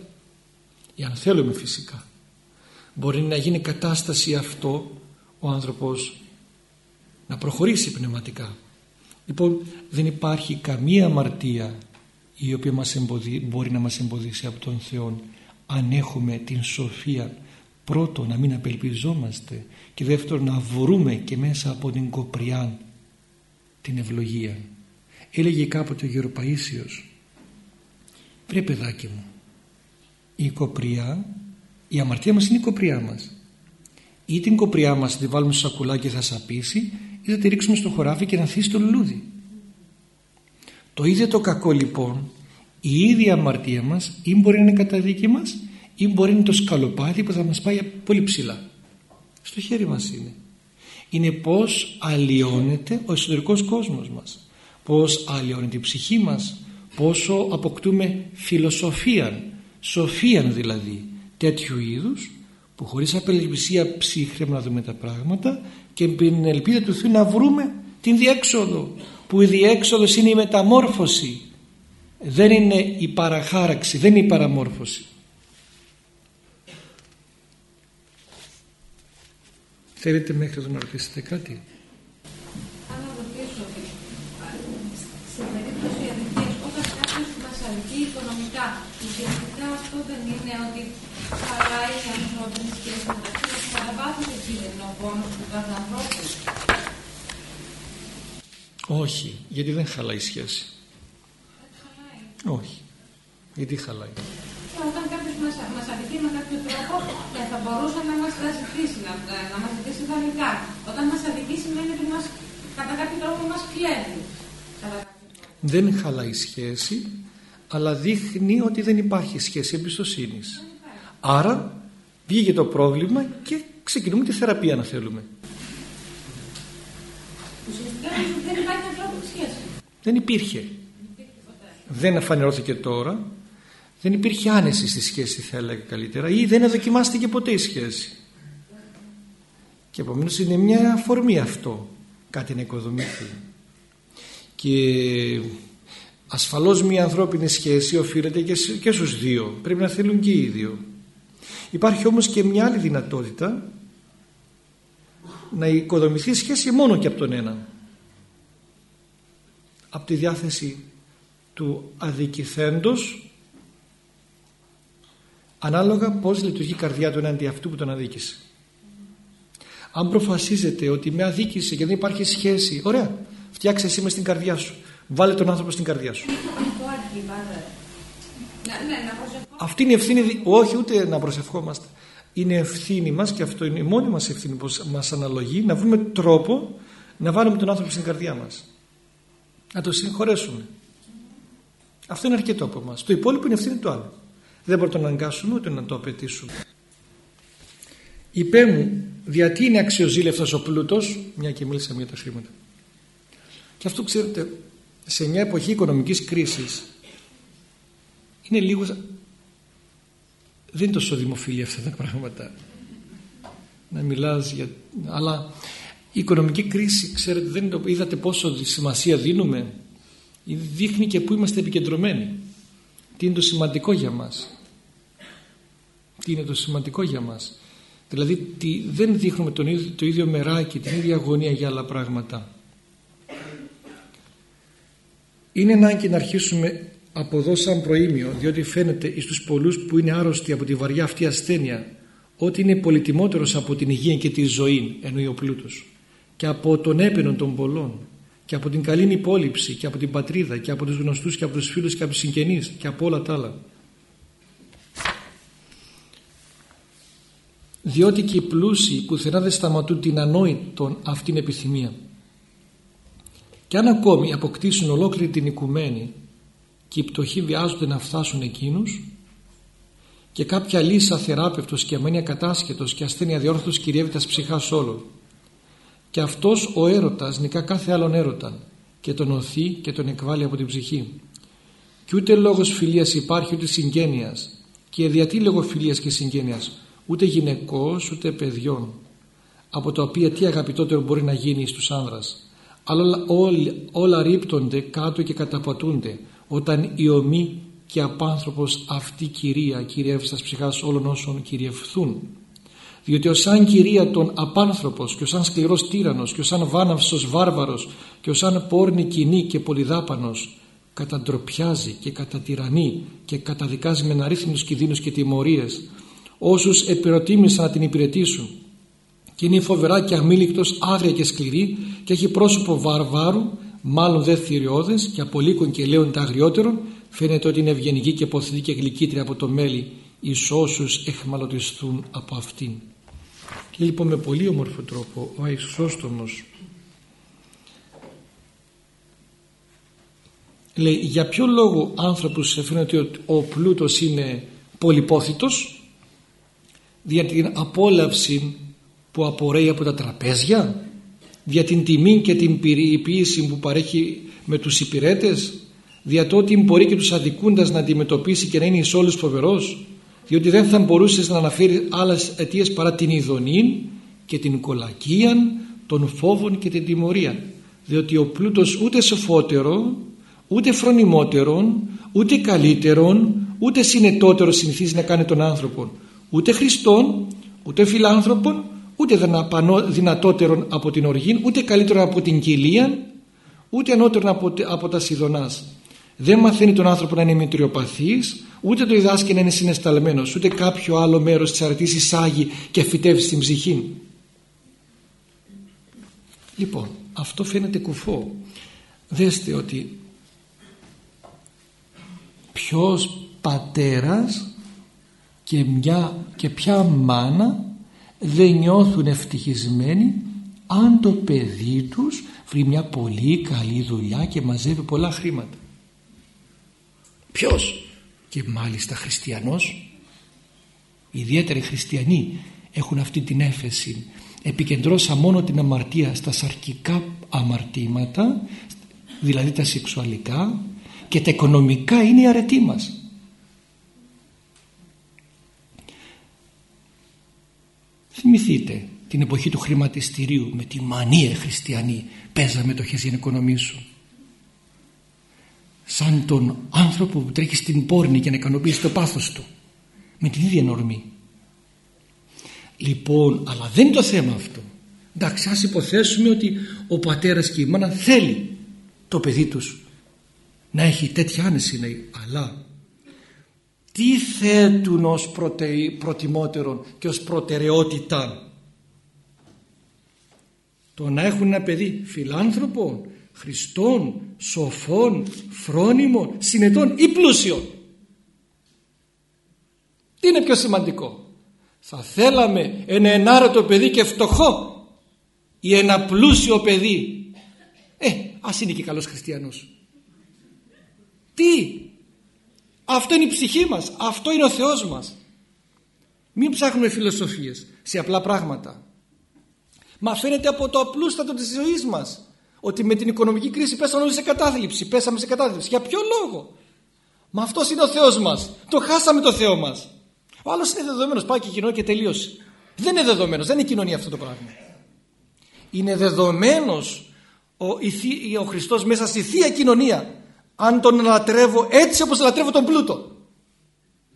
αν θέλουμε φυσικά. Μπορεί να γίνει κατάσταση αυτό ο άνθρωπος να προχωρήσει πνευματικά. Λοιπόν δεν υπάρχει καμία αμαρτία η οποία μας μπορεί να μας εμποδίσει από τον Θεό αν έχουμε την σοφία πρώτο να μην απελπιζόμαστε και δεύτερο να βρούμε και μέσα από την κοπριά την ευλογία. Έλεγε κάποτε ο Γεροπαΐσιος βρε παιδάκι μου η κοπριά η αμαρτία μας είναι η κοπριά μας. Ή την κοπριά μας τη βάλουμε στο σακουλάκι και θα σαπίσει ή θα τη ρίξουμε στο χωράφι και να θύσει το λουλούδι. Το ίδιο το κακό λοιπόν η ίδια αμαρτία μας ή μπορεί να είναι καταδίκη μας ή μπορεί να είναι το σκαλοπάτι που θα μας πάει πολύ ψηλά. Στο χέρι μας είναι. Είναι πως αλλοιώνεται ο εσωτερικός κόσμος μας. Πως αλλοιώνεται η ψυχή μας. Πόσο αποκτούμε φιλοσοφία σοφία δηλαδή τέτοιου είδους που χωρίς απελπισία ψύχρεμα να δούμε τα πράγματα και με την ελπίδα του Θεού να βρούμε την διέξοδο που η διέξοδος είναι η μεταμόρφωση. Δεν είναι η παραχάραξη δεν είναι η παραμόρφωση. Θέλετε μέχρι εδώ να ρωτήσετε κάτι; σε περίπτωση αδικίας όταν κάποιος μας αδικεί οικονομικά ουσιαστικά αυτό δεν είναι ότι χαλάει η ανθρώπινη σχέση μεταξύ μας παραβάθμιση εκεί δεν είναι ο πόνος του κάθε ανθρώπου όχι γιατί δεν χαλάει η σχέση χαλάει. όχι γιατί χαλάει; Όταν κάποιος μας, μας αδικεί με κάποιο τρόπο θα μπορούσε να μας ζητήσει, να, να μας ζητήσει ιδανικά. Όταν μας αδικεί σημαίνει ότι μας, κατά κάποιο τρόπο μας κλέβει. Δεν χαλάει σχέση, αλλά δείχνει ότι δεν υπάρχει σχέση εμπιστοσύνης. Άρα βγήκε το πρόβλημα και ξεκινούμε τη θεραπεία να θέλουμε. δεν υπάρχει ανθρώπινη σχέση. Δεν υπήρχε. Δεν αφανερώθηκε τώρα. Δεν υπήρχε άνεση στη σχέση θα έλεγα καλύτερα ή δεν δοκιμάστηκε ποτέ η σχέση. Και επομένως είναι μια αφορμή αυτό κάτι να οικοδομηθεί. Και ασφαλώς μια ανθρώπινη σχέση οφείλεται και, και στους δύο. Πρέπει να θέλουν και οι δύο. Υπάρχει όμως και μια άλλη δυνατότητα να οικοδομηθεί σχέση μόνο και από τον ένα. Από τη διάθεση του αδικηθέντος ανάλογα πώς λειτουργεί η καρδιά του εναντί αυτού που τον αδίκησε. Αν προφασίζεται ότι με αδίκησε και δεν υπάρχει σχέση, ωραία, φτιάξε εσύ μες στην καρδιά σου. Βάλε τον άνθρωπο στην καρδιά σου. Αυτή είναι η ευθύνη, όχι ούτε να προσευχόμαστε. Είναι ευθύνη μας και αυτό είναι η μόνη μας ευθύνη που μας αναλογεί να βρούμε τρόπο να βάλουμε τον άνθρωπο στην καρδιά μας. Να το συγχωρέσουμε. Αυτό είναι αρκετό από εμάς. Το υπόλοιπο είναι ευθύνη του άλλου. Δεν μπορούμε να το αναγκάσουμε ούτε να το απαιτήσουμε. Υπέ μου, γιατί είναι αξιοζήλευτος ο πλούτος, μια και μίλησα για τα χρήματα. Και αυτό ξέρετε, σε μια εποχή οικονομικής κρίσης είναι λίγος δεν είναι τόσο δημοφιλή αυτά τα πράγματα να μιλάς για... αλλά Η οικονομική κρίση, ξέρετε, δεν είδατε πόσο σημασία δίνουμε; Δείχνει και πού είμαστε επικεντρωμένοι. Τι είναι το σημαντικό για μας; Τι είναι το σημαντικό για μας; Δηλαδή τι, δεν δείχνουμε τον ίδιο, το ίδιο μεράκι, την ίδια αγωνία για άλλα πράγματα. Είναι ανάγκη να αρχίσουμε από εδώ σαν προήμιο, διότι φαίνεται στους πολλούς που είναι άρρωστοι από τη βαριά αυτή ασθένεια ότι είναι πολυτιμότερος από την υγεία και τη ζωή, εννοεί ο πλούτος, και από τον έπαινο των πολλών, και από την καλή υπόλοιψη, και από την πατρίδα, και από τους γνωστούς, και από τους φίλους, και από τους συγγενείς, και από όλα τα άλλα. διότι και οι πλούσιοι πουθενά δεν σταματούν την ανόητον αυτήν επιθυμία. Και αν ακόμη αποκτήσουν ολόκληρη την οικουμένη και οι πτωχοί βιάζονται να φτάσουν εκείνους και κάποια λύσα θεράπευτος και αμένια κατάσχετος και ασθένεια διόρθωτος κυριεύει τας ψυχάς όλων. Και αυτός ο έρωτας νικά κάθε άλλον έρωτα και τον οθεί και τον εκβάλλει από την ψυχή. Και ούτε λόγος φιλίας υπάρχει ούτε συγγένειας. Και γιατί λόγω φιλίας και συγγένειας ούτε γυναικός ούτε παιδιών. Από τα οποία τι αγαπητότερο μπορεί να γίνει στους άνδρας αλλά όλα, όλα ρίπτονται κάτω και καταπατούνται όταν η ομή και απάνθρωπος αυτή κυρία κυριεύει στα ψυχάς όλων όσων κυριευθούν. Διότι ο σαν κυρία των απάνθρωπος και ο σαν σκληρός τύρανος και ο σαν βάναυσος βάρβαρος και ο σαν πόρνη κοινή και πολυδάπανος καταντροπιάζει και κατατυραννεί και καταδικάζει με αρίθμους κινδύνους και τιμωρίες όσους επιρροτίμησαν να την υπηρετήσουν και είναι φοβερά και αμήλικτος, άγρια και σκληρή και έχει πρόσωπο βαρβάρου, μάλλον δε θηριώδες και απολύκων και λέων τα αγριότερων φαίνεται ότι είναι ευγενική και ποθητή και γλυκύτρια από το μέλι εις όσους εχμαλωτιστούν από αυτήν. Και λοιπόν με πολύ όμορφο τρόπο ο Αϊσόστομος λέει για ποιο λόγο άνθρωπος σε φαίνεται ότι ο πλούτος είναι πολυπόθητος; Δια την απόλαυση που απορρέει από τα τραπέζια δια την τιμή και την περιποίηση που παρέχει με τους υπηρέτες δια το ότι μπορεί και τους αδικούντας να αντιμετωπίσει και να είναι εις όλους φοβερός διότι δεν θα μπορούσες να αναφέρεις άλλες αιτίες παρά την ειδονή και την κολακία των φόβων και την τιμωρία. Διότι ο πλούτος ούτε σοφότερο ούτε φρονιμότερον ούτε καλύτερον ούτε συνετότερο συνηθίζει να κάνει τον άνθρωπο ούτε Χριστόν ούτε φιλάνθρωπων ούτε δυνατότερον από την οργή ούτε καλύτερον από την κοιλία ούτε ανώτερον από, από τα σιδωνάς. Δεν μαθαίνει τον άνθρωπο να είναι μητριοπαθής ούτε το διδάσκει να είναι συναισθαλμένος ούτε κάποιο άλλο μέρος της αρτής εισάγει και φυτεύει στην ψυχή. Λοιπόν αυτό φαίνεται κουφό. Δέστε ότι ποιος πατέρας και, μια, και ποια μάνα δεν νιώθουν ευτυχισμένοι αν το παιδί τους βρει μια πολύ καλή δουλειά και μαζεύει πολλά χρήματα. Ποιος; Και μάλιστα χριστιανός. Ιδιαίτερα οι χριστιανοί έχουν αυτή την έφεση. Επικεντρώσα μόνο την αμαρτία στα σαρκικά αμαρτήματα, δηλαδή τα σεξουαλικά και τα οικονομικά είναι η αρετή μας. Θυμηθείτε την εποχή του χρηματιστηρίου με τη μανία χριστιανοί παίζαμε το για να οικονομήσουν. Σαν τον άνθρωπο που τρέχει στην πόρνη για να ικανοποιήσει το πάθος του. Με την ίδια νορμή. Λοιπόν, αλλά δεν είναι το θέμα αυτό. Εντάξει, ας υποθέσουμε ότι ο πατέρας και η μάνα θέλει το παιδί τους να έχει τέτοια άνεση, αλλά τι θέτουν ως προτε... προτιμότερον και ως προτεραιότητα το να έχουν ένα παιδί φιλάνθρωπων, χριστών, σοφών, φρόνιμων, συνετών ή πλούσιων. Τι είναι πιο σημαντικό; Θα θέλαμε ένα ενάρετο παιδί και φτωχό ή ένα πλούσιο παιδί; Ε, ας είναι και καλός χριστιανός. Τι; Αυτό είναι η ψυχή μας. Αυτό είναι ο Θεός μας. Μην ψάχνουμε φιλοσοφίες σε απλά πράγματα. Μα φαίνεται από το απλούστατο της ζωής μας ότι με την οικονομική κρίση πέσαμε όλοι σε κατάθλιψη. Πέσαμε σε κατάθλιψη. Για ποιο λόγο; Μα αυτός είναι ο Θεός μας. Το χάσαμε το Θεό μας. Ο άλλος είναι δεδομένος. Πάει και κοινό και τελείωσε. Δεν είναι δεδομένος. Δεν είναι κοινωνία αυτό το πράγμα. είναι δεδομένος ο, ο Χριστός μέσα στη Θεία Κοινωνία αν τον λατρεύω έτσι όπως λατρεύω τον πλούτο.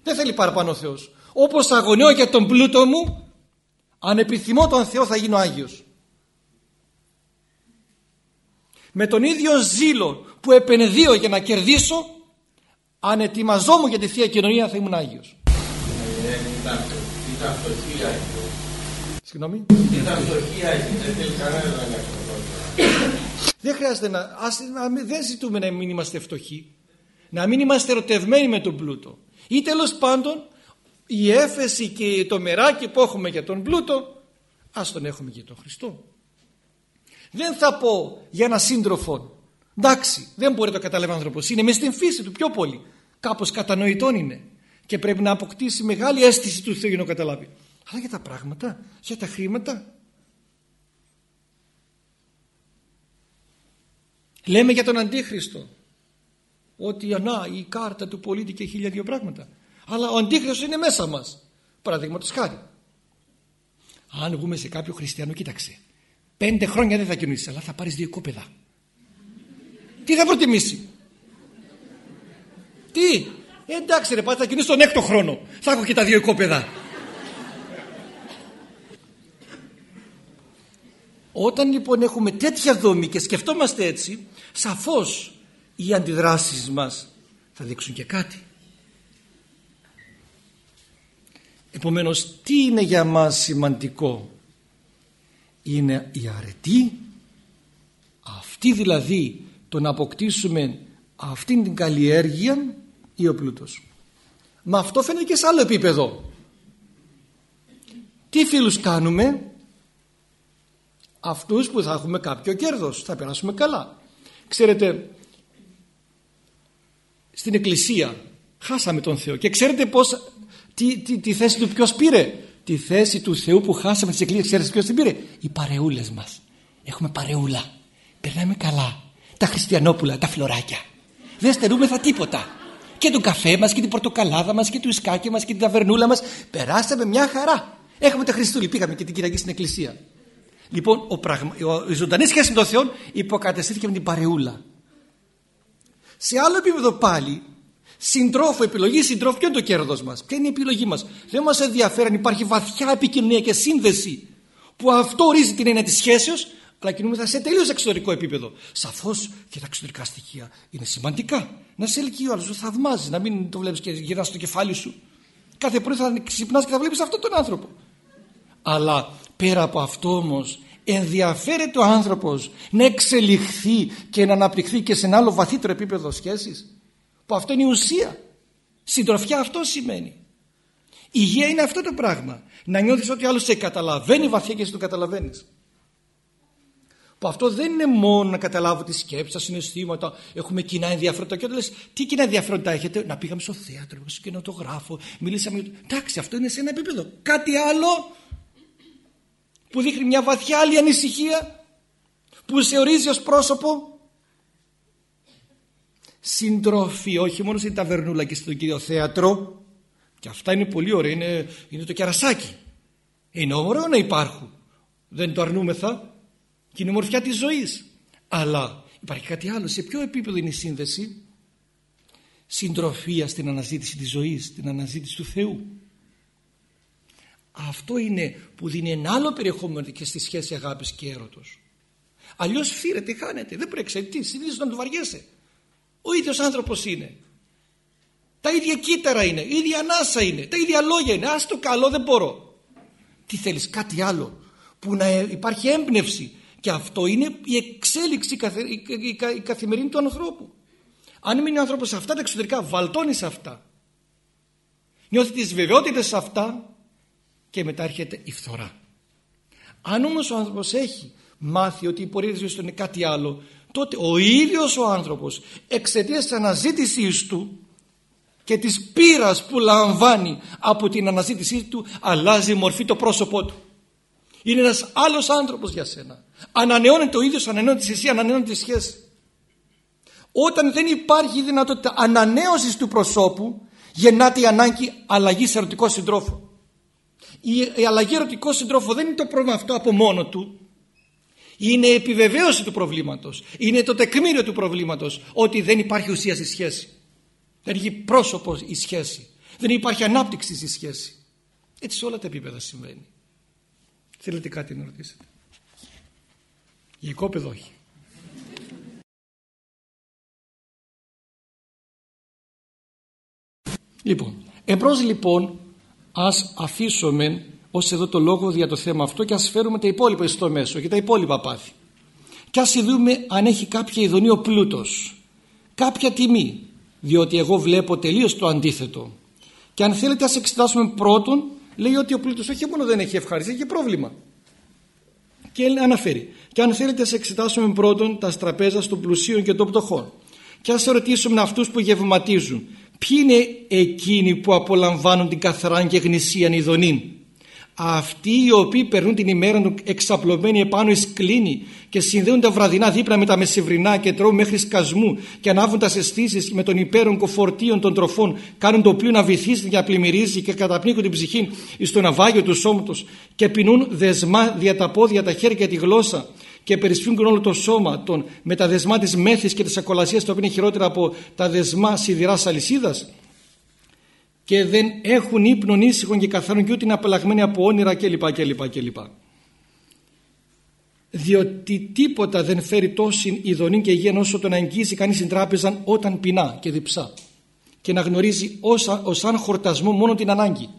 Δεν θέλει παραπάνω ο Θεός. Όπως αγωνιώ για τον πλούτο μου αν επιθυμώ τον Θεό θα γίνω Άγιος. Με τον ίδιο ζήλο που επενδύω για να κερδίσω αν ετοιμαζόμουν για τη Θεία Κοινωνία θα ήμουν Άγιος. Συγγνώμη. Δεν χρειάζεται να, ας, δεν ζητούμε να μην είμαστε φτωχοί. Να μην είμαστε ερωτευμένοι με τον πλούτο. Ή τέλος πάντων η έφεση και το μεράκι που έχουμε για τον πλούτο ας τον έχουμε για τον Χριστό. Δεν θα πω για ένα σύντροφο. Εντάξει, δεν μπορεί να το καταλάβει ο άνθρωπος. Είναι μες στην φύση του πιο πολύ. Κάπως κατανοητόν είναι. Και πρέπει να αποκτήσει μεγάλη αίσθηση του Θεού για να το καταλάβει. Αλλά για τα πράγματα, για τα χρήματα. Λέμε για τον Αντίχριστο ότι ανά η κάρτα του πολίτη και χίλια δύο πράγματα. Αλλά ο Αντίχριστος είναι μέσα μας. Παραδείγματος χάρη. Αν βγούμε σε κάποιο χριστιανό, κοίταξε. Πέντε χρόνια δεν θα κοινωνήσει, αλλά θα πάρεις δύο κόπεδα. Τι θα προτιμήσει; Τι; Ε, εντάξει ρε πάτε θα κοινωνήσει τον έκτο χρόνο. Θα έχω και τα δύο κόπεδα. Όταν λοιπόν έχουμε τέτοια δομή και σκεφτόμαστε έτσι, σαφώς οι αντιδράσεις μας θα δείξουν και κάτι. Επομένως, τι είναι για μας σημαντικό; Είναι η αρετή, αυτή δηλαδή το να αποκτήσουμε αυτήν την καλλιέργεια ή ο πλούτος. Μα αυτό φαίνεται και σε άλλο επίπεδο. Τι φίλους κάνουμε; Αυτούς που θα έχουμε κάποιο κέρδος, θα περάσουμε καλά. Ξέρετε, στην εκκλησία χάσαμε τον Θεό και ξέρετε πως, τι, τι, τη θέση του ποιος πήρε; Τη θέση του Θεού που χάσαμε στην εκκλησία, ξέρετε ποιος την πήρε; Οι παρεούλες μας. Έχουμε παρεούλα. Περνάμε καλά. Τα χριστιανόπουλα, τα φλωράκια. Δεν στερούμεθα τίποτα. Και τον καφέ μας και την πορτοκαλάδα μας και το ισκάκι μας και την ταβερνούλα μας. Περάσαμε μια χαρά. Έχουμε τα Χριστούλη, πήγαμε και την Κυριακή στην εκκλησία. Λοιπόν, ο πραγμα... η ζωντανή σχέση με τον Θεό υποκαταστήθηκε με την παρεούλα. Σε άλλο επίπεδο πάλι, συντρόφο, επιλογή συντρόφου, ποιο είναι το κέρδος μας, ποια είναι η επιλογή μας; Δεν μας ενδιαφέρει αν υπάρχει βαθιά επικοινωνία και σύνδεση που αυτό ορίζει την έννοια της σχέσεως, αλλά κινούμεθα σε τελείως εξωτερικό επίπεδο. Σαφώς και τα εξωτερικά στοιχεία είναι σημαντικά. Να σε ελκύει ο άλλος, θαυμάζει, να μην το βλέπεις και γυρνάς στο κεφάλι σου. Κάθε πρωί θα ξυπνάς και θα βλέπεις αυτόν τον άνθρωπο. Αλλά πέρα από αυτό όμως ενδιαφέρεται ο άνθρωπος να εξελιχθεί και να αναπτυχθεί και σε ένα άλλο βαθύτερο επίπεδο σχέσης που αυτό είναι η ουσία συντροφιά αυτό σημαίνει υγεία είναι αυτό το πράγμα να νιώθεις ότι άλλος σε καταλαβαίνει βαθιά και εσύ το καταλαβαίνεις που αυτό δεν είναι μόνο να καταλάβω τη σκέψη, τα συναισθήματα, έχουμε κοινά ενδιαφέροντα. Και όταν λες, τι κοινά ενδιαφέροντα έχετε, να πήγαμε στο θέατρο, στο κινηματογράφο, μιλήσαμε. Εντάξει, αυτό είναι σε ένα επίπεδο. Κάτι άλλο; Που δείχνει μια βαθιά άλλη ανησυχία που σε ορίζει ως πρόσωπο. Συντροφή όχι μόνο στην ταβερνούλα και στο κύριο θέατρο. Και αυτά είναι πολύ ωραία είναι, είναι το κερασάκι. Είναι ωραίο να υπάρχουν. Δεν το αρνούμεθα. Και είναι ομορφιά της ζωής. Αλλά υπάρχει κάτι άλλο. Σε ποιο επίπεδο είναι η σύνδεση; Συντροφία στην αναζήτηση της ζωής στην αναζήτηση του Θεού αυτό είναι που δίνει ένα άλλο περιεχόμενο και στη σχέση αγάπης και έρωτος. Αλλιώς φύρεται, χάνεται, δεν πρέπει τι, συνήθως να το βαριέσαι. Ο ίδιος άνθρωπος είναι. Τα ίδια κύτταρα είναι, η ίδια ανάσα είναι, τα ίδια λόγια είναι. Ας το καλό δεν μπορώ. Τι θέλεις, κάτι άλλο που να υπάρχει έμπνευση και αυτό είναι η εξέλιξη η καθημερινή του ανθρώπου. Αν μείνει ο άνθρωπος σε αυτά τα εξωτερικά, βαλτώνεις σε αυτά. Νιώθεις τις βεβαιότητες σε αυτά και μετά έρχεται η φθορά. Αν όμως ο άνθρωπος έχει μάθει ότι η πορεία της ζωής του είναι κάτι άλλο τότε ο ίδιος ο άνθρωπος εξαιτίας της αναζήτησής του και της πείρας που λαμβάνει από την αναζήτησή του αλλάζει μορφή το πρόσωπό του. Είναι ένας άλλος άνθρωπος για σένα. Ανανεώνεται ο ίδιος, ανανεώνεται εσύ, ανανεώνεται η σχέση. Όταν δεν υπάρχει δυνατότητα ανανέωσης του προσώπου γεννάται η ανάγκη αλλαγής ερωτικό συντρόφου η, η αλλαγή ερωτικού συντρόφου δεν είναι το πρόβλημα αυτό από μόνο του Είναι επιβεβαίωση του προβλήματος. Είναι το τεκμήριο του προβλήματος ότι δεν υπάρχει ουσία στη σχέση. Δεν έχει πρόσωπο η σχέση. Δεν υπάρχει ανάπτυξη στη σχέση. Έτσι σε όλα τα επίπεδα συμβαίνει. Θέλετε κάτι να ρωτήσετε; Για οικόπεδο όχι. Λοιπόν, εμπρός λοιπόν ας αφήσουμε ως εδώ το λόγο για το θέμα αυτό και ας φέρουμε τα υπόλοιπα στο μέσο και τα υπόλοιπα πάθη. Και ας δούμε αν έχει κάποια ειδονή ο πλούτος, κάποια τιμή, διότι εγώ βλέπω τελείως το αντίθετο. Και αν θέλετε ας εξετάσουμε πρώτον, λέει ότι ο πλούτος όχι μόνο δεν έχει ευχαριστή, έχει πρόβλημα. Και αναφέρει. Και αν θέλετε ας εξετάσουμε πρώτον τα στραπέζα των πλουσίων και των πτωχών. Και ας ρωτήσουμε αυτούς που γευματίζουν. Ποιοι είναι εκείνοι που απολαμβάνουν την καθαρά και γνησίαν ειδονήν; Αυτοί οι οποίοι περνούν την ημέρα του εξαπλωμένοι επάνω εις κλίνη και συνδέουν τα βραδινά δίπλα με τα μεσημβρινά και τρώουν μέχρι σκασμού και ανάβουν τα αισθήσει με τον υπέρον φορτίων των τροφών κάνουν το πλοίο να βυθίσει και να πλημμυρίζει και καταπνίγουν την ψυχή εις το ναυάγιο του σώματος και πεινούν δεσμά δια τα πόδια, τα χέρια και τη γλώσσα και περισφύγουν όλο το σώμα των, με τα δεσμά της μέθης και της ακολασίας τα οποία είναι χειρότερα από τα δεσμά σιδηράς αλυσίδας και δεν έχουν ύπνον ήσυχον και καθαρόν και ούτε είναι απελαγμένοι από όνειρα κλπ. κλπ, κλπ. Διότι τίποτα δεν φέρει τόση ειδονή και υγεία όσο το να εγγύσει κανείς στην τράπεζα όταν πεινά και διψά και να γνωρίζει όσα, ως αν χορτασμό μόνο την ανάγκη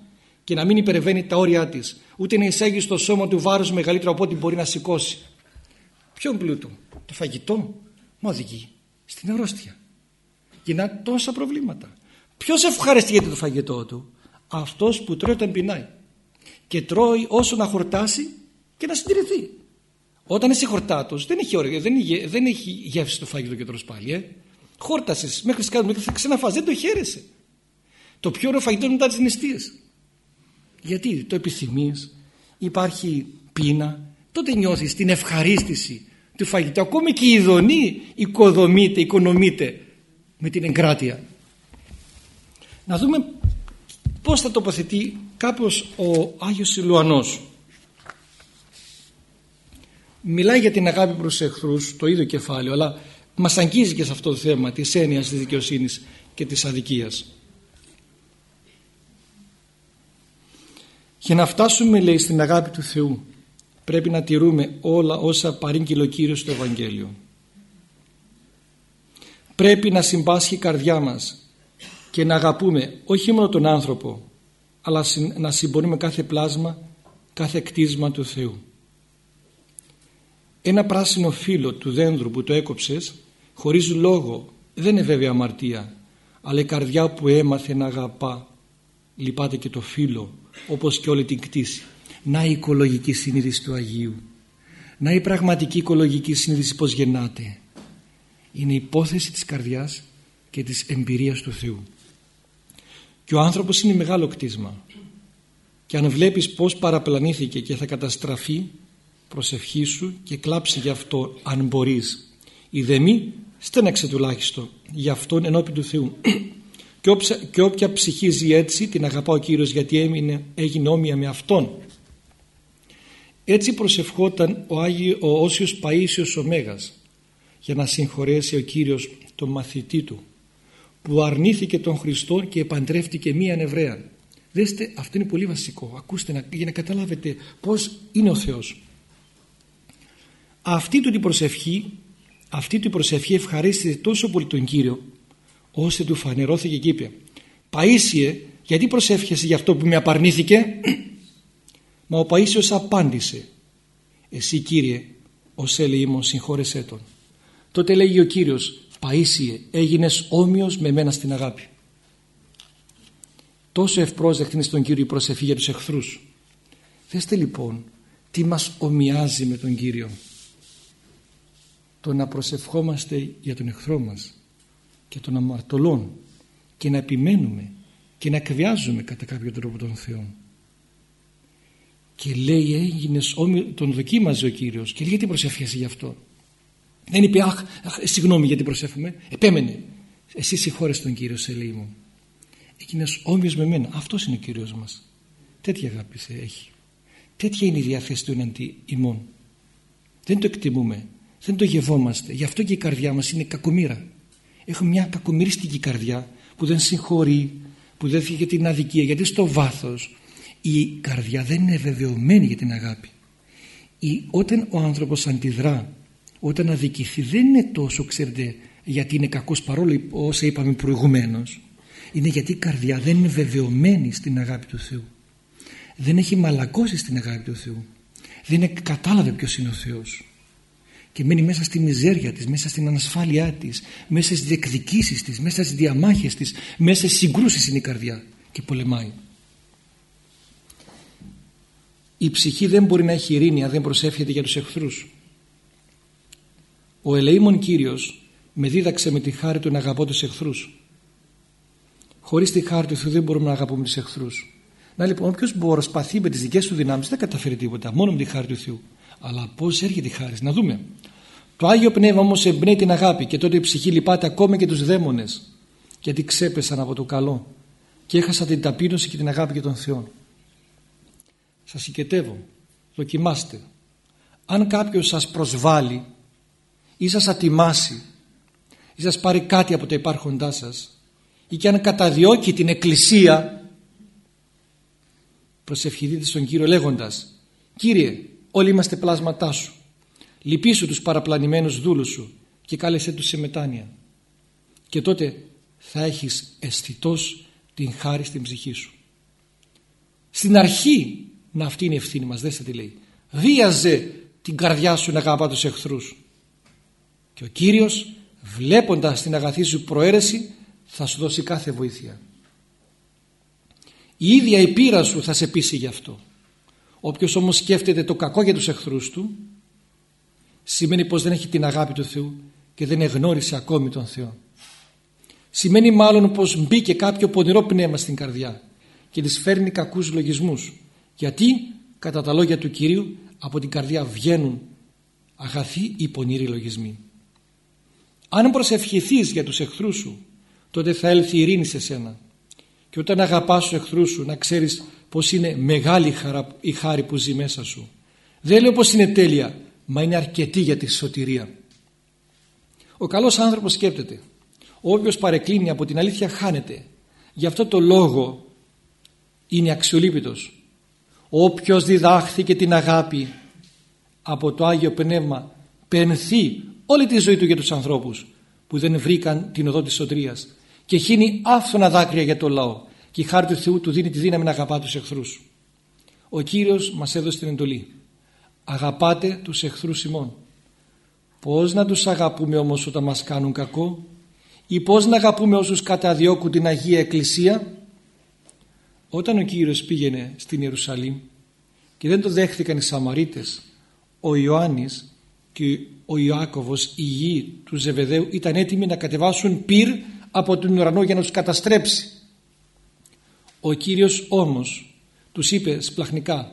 και να μην υπερβαίνει τα όρια της ούτε να εισάγει στο σώμα του βάρος μεγαλύτερο από ό,τι μπορεί να σηκώσει. Ποιον πλούτο, το φαγητό, μα οδηγεί στην αρρώστια. Γεννά τόσα προβλήματα. Ποιος ευχαριστιέται το φαγητό του; Αυτός που τρώει όταν πεινάει. Και τρώει όσο να χορτάσει και να συντηρηθεί. Όταν είσαι χορτάτος δεν έχει, όρια, δεν, έχει, δεν έχει γεύση το φαγητό και τρως πάλι. Ε. Χόρτασες μέχρι σκάτω, μέχρι θα ξαναφάς, δεν το χαίρεσαι. Το πιο ωραίο φαγητό είναι μετά τις νηστείες. Γιατί το επιθυμείς, υπάρχει πείνα, τότε νιώθεις την ευχαρίστηση του φαγητού. Ακόμη και η ειδονή οικοδομείται, οικονομείται με την εγκράτεια να δούμε πώς θα τοποθετεί κάπως ο Άγιος Σιλουανός. Μιλάει για την αγάπη προς εχθρούς, το ίδιο κεφάλαιο, αλλά μας αγγίζει και σε αυτό το θέμα της έννοιας της δικαιοσύνης και της αδικίας. Για να φτάσουμε λέει στην αγάπη του Θεού πρέπει να τηρούμε όλα όσα παρήγγειλε ο Κύριος στο Ευαγγέλιο. Πρέπει να συμπάσχει η καρδιά μας και να αγαπούμε όχι μόνο τον άνθρωπο αλλά να συμπονούμε κάθε πλάσμα, κάθε κτίσμα του Θεού. Ένα πράσινο φύλλο του δέντρου που το έκοψες χωρίς λόγο δεν είναι βέβαια αμαρτία αλλά η καρδιά που έμαθε να αγαπά λυπάται και το φύλλο όπως και όλη την κτήση. Να η οικολογική συνείδηση του Αγίου. Να η πραγματική οικολογική συνείδηση πως γεννάται. Είναι υπόθεση της καρδιάς και της εμπειρίας του Θεού. Και ο άνθρωπος είναι μεγάλο κτίσμα. Και αν βλέπεις πως παραπλανήθηκε και θα καταστραφεί, προσευχή σου και κλάψει γι' αυτό αν μπορείς. Η δεμή στέναξε τουλάχιστον γι' αυτόν ενώπιν του Θεού. (clears throat) και, όποια, και όποια ψυχή ζει έτσι την αγαπά ο Κύριος γιατί έμεινε, έγινε όμοια με Αυτόν. Έτσι προσευχόταν ο, Άγιο, ο Όσιος Παΐσιος ο Μέγας για να συγχωρέσει ο Κύριος τον μαθητή του που αρνήθηκε τον Χριστό και επαντρεύτηκε μία Εβραία. Δέστε, αυτό είναι πολύ βασικό. Ακούστε για να καταλάβετε πώς είναι ο Θεός. Αυτή του την προσευχή, αυτή του προσευχή ευχαρίστησε τόσο πολύ τον Κύριο, ώστε του φανερώθηκε και είπε «Παΐσιε, γιατί προσεύχεσαι για αυτό που με απαρνήθηκε» Μα ο Παΐσιος απάντησε «Εσύ Κύριε, ως έλεγε μου συγχώρεσέ τον». Τότε λέγει ο Κύριος Παΐσιε έγινες όμοιος με μένα στην αγάπη τόσο ευπρόσδεκτη είναι στον Κύριο η προσευχή για τους εχθρούς. Δέστε λοιπόν τι μας ομοιάζει με τον Κύριο το να προσευχόμαστε για τον εχθρό μας και τον αμαρτωλών και να επιμένουμε και να εκβιάζουμε κατά κάποιο τρόπο τον Θεό και λέει έγινες όμοιο τον δοκίμαζε ο Κύριος και λέει γιατί προσευχέσαι γι' αυτό; Δεν είπε αχ, αχ συγγνώμη γιατί προσέφουμε. Επέμενε. Εσύ συγχώρεσαι τον Κύριο σε λέει μου. Έγινες όμοιος με μένα. Αυτός είναι ο Κύριος μας. Τέτοια αγάπη σε έχει. Τέτοια είναι η διάθεση του εναντί ημών. Δεν το εκτιμούμε. Δεν το γευόμαστε. Γι' αυτό και η καρδιά μας είναι κακομήρα. Έχουμε μια κακομυρίστικη καρδιά που δεν συγχωρεί, που δεν για την αδικία. Γιατί στο βάθος η καρδιά δεν είναι βεβαιωμένη για την αγάπη. Η, όταν ο άνθρωπος αντιδρά, όταν αδικηθεί δεν είναι τόσο ξέρετε γιατί είναι κακός παρόλο όσα είπαμε προηγουμένως. Είναι γιατί η καρδιά δεν είναι βεβαιωμένη στην αγάπη του Θεού. Δεν έχει μαλακώσει στην αγάπη του Θεού. Δεν είναι κατάλαβε ποιος είναι ο Θεός και μένει μέσα στη μιζέρια της, μέσα στην ανασφάλειά της, μέσα στις διεκδικήσεις της, μέσα στις διαμάχες της, μέσα στις συγκρούσεις είναι η καρδιά και πολεμάει. Η ψυχή δεν μπορεί να έχει ειρήνη αν δεν προσεύχεται για τους εχθρούς. Ο ελεήμων Κύριος με δίδαξε με τη χάρη του να αγαπώ τους εχθρούς. Χωρίς τη χάρη του Θεού δεν μπορούμε να αγαπούμε τους εχθρούς. Να λοιπόν όποιος προσπαθεί με τις δικές του δυνάμεις δεν καταφέρει τίποτα μόνο με τη χάρη του Θεού. Αλλά πώς έρχεται η χάρη, να δούμε. Το Άγιο Πνεύμα όμως εμπνέει την αγάπη και τότε η ψυχή λυπάται ακόμα και τους δαίμονες γιατί ξέπεσαν από το καλό και έχασαν την ταπείνωση και την αγάπη για τον Θεό. Σας συγκετεύω, δοκιμάστε. Αν κάποιος σας προσβάλλει ή σας ατιμάσει ή σας πάρει κάτι από τα υπάρχοντά σας ή και αν καταδιώκει την εκκλησία προσευχηθείτε στον Κύριο λέγοντας «Κύριε, όλοι είμαστε πλάσματά σου. Λυπήσου τους παραπλανημένους δούλους σου και κάλεσέ τους σε μετάνοια. Και τότε θα έχεις αισθητός την χάρη στην ψυχή σου στην αρχή να αυτή είναι η ευθύνη μας δέστε τι λέει βίαζε την καρδιά σου να αγαπά τους εχθρούς και ο Κύριος βλέποντας την αγαθή σου προαίρεση θα σου δώσει κάθε βοήθεια η ίδια η πείρα σου θα σε πείσει γι' αυτό όποιος όμως σκέφτεται το κακό για τους εχθρούς του σημαίνει πως δεν έχει την αγάπη του Θεού και δεν εγνώρισε ακόμη τον Θεό. Σημαίνει μάλλον πως μπήκε κάποιο πονηρό πνεύμα στην καρδιά και της φέρνει κακούς λογισμούς. Γιατί κατά τα λόγια του Κυρίου από την καρδιά βγαίνουν αγαθοί ή πονηροί λογισμοί. Αν προσευχηθείς για τους εχθρούς σου τότε θα έλθει η ειρήνη σε σένα και όταν αγαπάς τους εχθρούς σου να ξέρεις πως είναι μεγάλη η χάρη που ζει μέσα σου. Δεν λέω πως είναι τέλεια μα είναι αρκετή για τη σωτηρία. Ο καλός άνθρωπος σκέπτεται. Όποιος παρεκκλίνει από την αλήθεια χάνεται. Γι' αυτό το λόγο είναι αξιολύπητος. Όποιος διδάχθηκε την αγάπη από το Άγιο Πνεύμα πενθεί όλη τη ζωή του για τους ανθρώπους που δεν βρήκαν την οδό της σωτηρίας και χύνει άφθονα δάκρυα για το λαό και η χάρη του Θεού του δίνει τη δύναμη να αγαπά τους εχθρούς. Ο Κύριος μας έδωσε την εντολή αγαπάτε τους εχθρούς ημών. Πώς να τους αγαπούμε όμως όταν μας κάνουν κακό ή πώς να αγαπούμε όσους καταδιώκουν την Αγία Εκκλησία; Όταν ο Κύριος πήγαινε στην Ιερουσαλήμ και δεν το δέχθηκαν οι Σαμαρίτες, ο Ιωάννης και ο Ιάκωβος, η γη του Ζεβεδαίου ήταν έτοιμοι να κατεβάσουν πυρ από τον ουρανό για να τους καταστρέψει. Ο Κύριος όμως τους είπε σπλαχνικά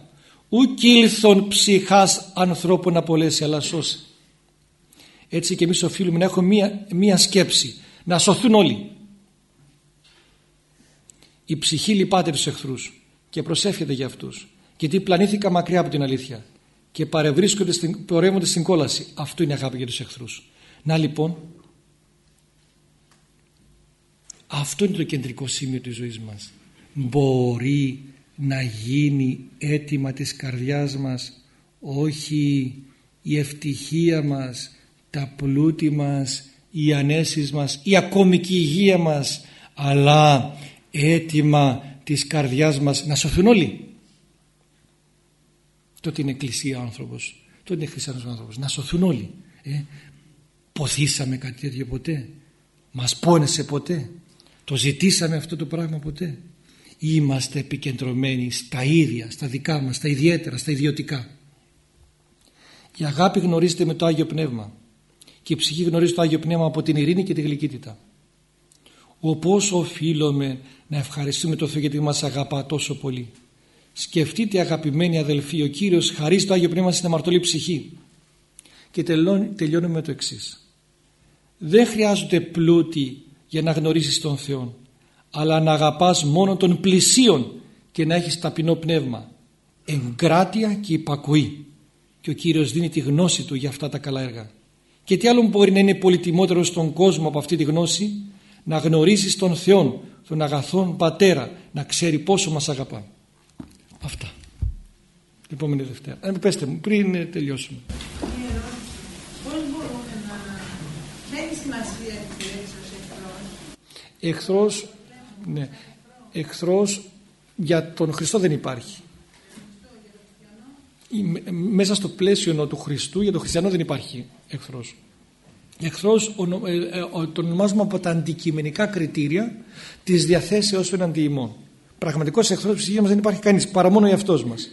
ουκ ήλθον ψυχάς ανθρώπων να απολέσει αλλά σώσει. Έτσι και εμείς οφείλουμε να έχουμε μία, μία σκέψη να σωθούν όλοι. Η ψυχή λυπάται τους εχθρούς και προσεύχεται για αυτούς γιατί πλανήθηκα μακριά από την αλήθεια και παρευρίσκονται στην, πορεύονται στην κόλαση. Αυτό είναι αγάπη για τους εχθρούς. Να λοιπόν αυτό είναι το κεντρικό σημείο της ζωής μας. Μπορεί να γίνει έτοιμα της καρδιάς μας όχι η ευτυχία μας, τα πλούτη μας, οι ανέσεις μας, η ακόμη και η υγεία μας αλλά έτοιμα της καρδιάς μας να σωθούν όλοι. Τότε είναι εκκλησία ο άνθρωπος, τότε είναι χριστιανός ο άνθρωπος, να σωθούν όλοι. Ε, ποθήσαμε κάτι τέτοιο ποτέ, μας πόνεσε ποτέ, το ζητήσαμε αυτό το πράγμα ποτέ; Είμαστε επικεντρωμένοι στα ίδια, στα δικά μας, στα ιδιαίτερα, στα ιδιωτικά. Η αγάπη γνωρίζεται με το Άγιο Πνεύμα και η ψυχή γνωρίζει το Άγιο Πνεύμα από την ειρήνη και τη γλυκύτητα. Όπως οφείλουμε να ευχαριστούμε τον Θεό γιατί μας αγαπά τόσο πολύ. Σκεφτείτε αγαπημένοι αδελφοί, ο Κύριος χαρίζει το Άγιο Πνεύμα στην αμαρτωλή ψυχή. Και τελειώνουμε με το εξής. Δεν χρειάζονται πλούτη για να γνωρίσεις τον Θεό αλλά να αγαπάς μόνο των πλησίων και να έχεις ταπεινό πνεύμα εγκράτεια και υπακοή και ο Κύριος δίνει τη γνώση του για αυτά τα καλά έργα. Και τι άλλο μπορεί να είναι πολυτιμότερο στον κόσμο από αυτή τη γνώση; Να γνωρίζεις τον Θεό, τον αγαθόν Πατέρα, να ξέρει πόσο μας αγαπά. Αυτά. Επόμενη Δευτέρα. Ε, πέστε μου, πριν τελειώσουμε. Πώς μπορούμε να... Δεν έχει σημασία τη εχθρός. ναι, εχθρός για τον Χριστό δεν υπάρχει. Μέσα στο πλαίσιο του Χριστού για τον χριστιανό δεν υπάρχει εχθρός. Εχθρός ε, ε, τον ονομάζουμε από τα αντικειμενικά κριτήρια της διαθέσεως του εναντί ημών. Πραγματικός εχθρός της ψυχής μας δεν υπάρχει κανείς παρά μόνο εαυτός μας.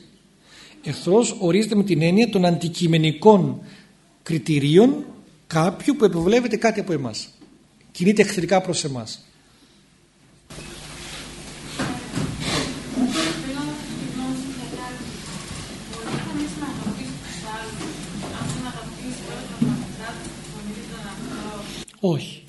Εχθρός ορίζεται με την έννοια των αντικειμενικών κριτηρίων κάποιου που επιβλέπεται κάτι από εμάς. Κινείται εχθρικά προς εμάς. Όχι.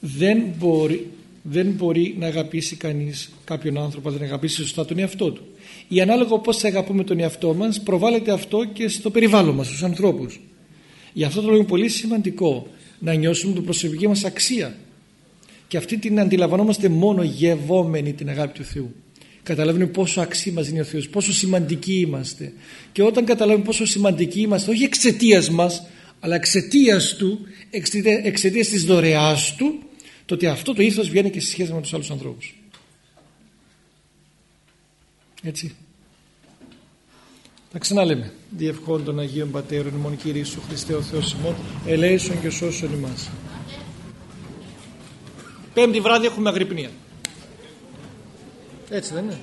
Δεν μπορεί, δεν μπορεί να αγαπήσει κανείς κάποιον άνθρωπο, δεν αγαπήσει σωστά τον εαυτό του. Ή ανάλογα πώς θα αγαπούμε τον εαυτό μας, προβάλλεται αυτό και στο περιβάλλον μας, στους ανθρώπους. Γι' αυτό το λόγο είναι πολύ σημαντικό να νιώσουμε την προσωπική μας αξία. Και αυτή την αντιλαμβανόμαστε μόνο γευόμενη την αγάπη του Θεού. Καταλαβαίνουμε πόσο αξία μας δίνει ο Θεός, πόσο σημαντικοί είμαστε. Και όταν καταλάβουμε πόσο σημαντικοί είμαστε, όχι εξαιτίας μας, αλλά εξαιτίας του, εξαιτία της δωρεάς του, το ότι αυτό το ήθος βγαίνει και στη σχέση με τους άλλους ανθρώπους. Έτσι. Θα ξαναλέμε. Διευχών των Αγίων Πατέρων, ημών Κύριε Ιησού Χριστέ ο Θεός ημών, ελέησον και σώσον ημάς. Πέμπτη βράδυ έχουμε αγρυπνία. Έτσι δεν είναι.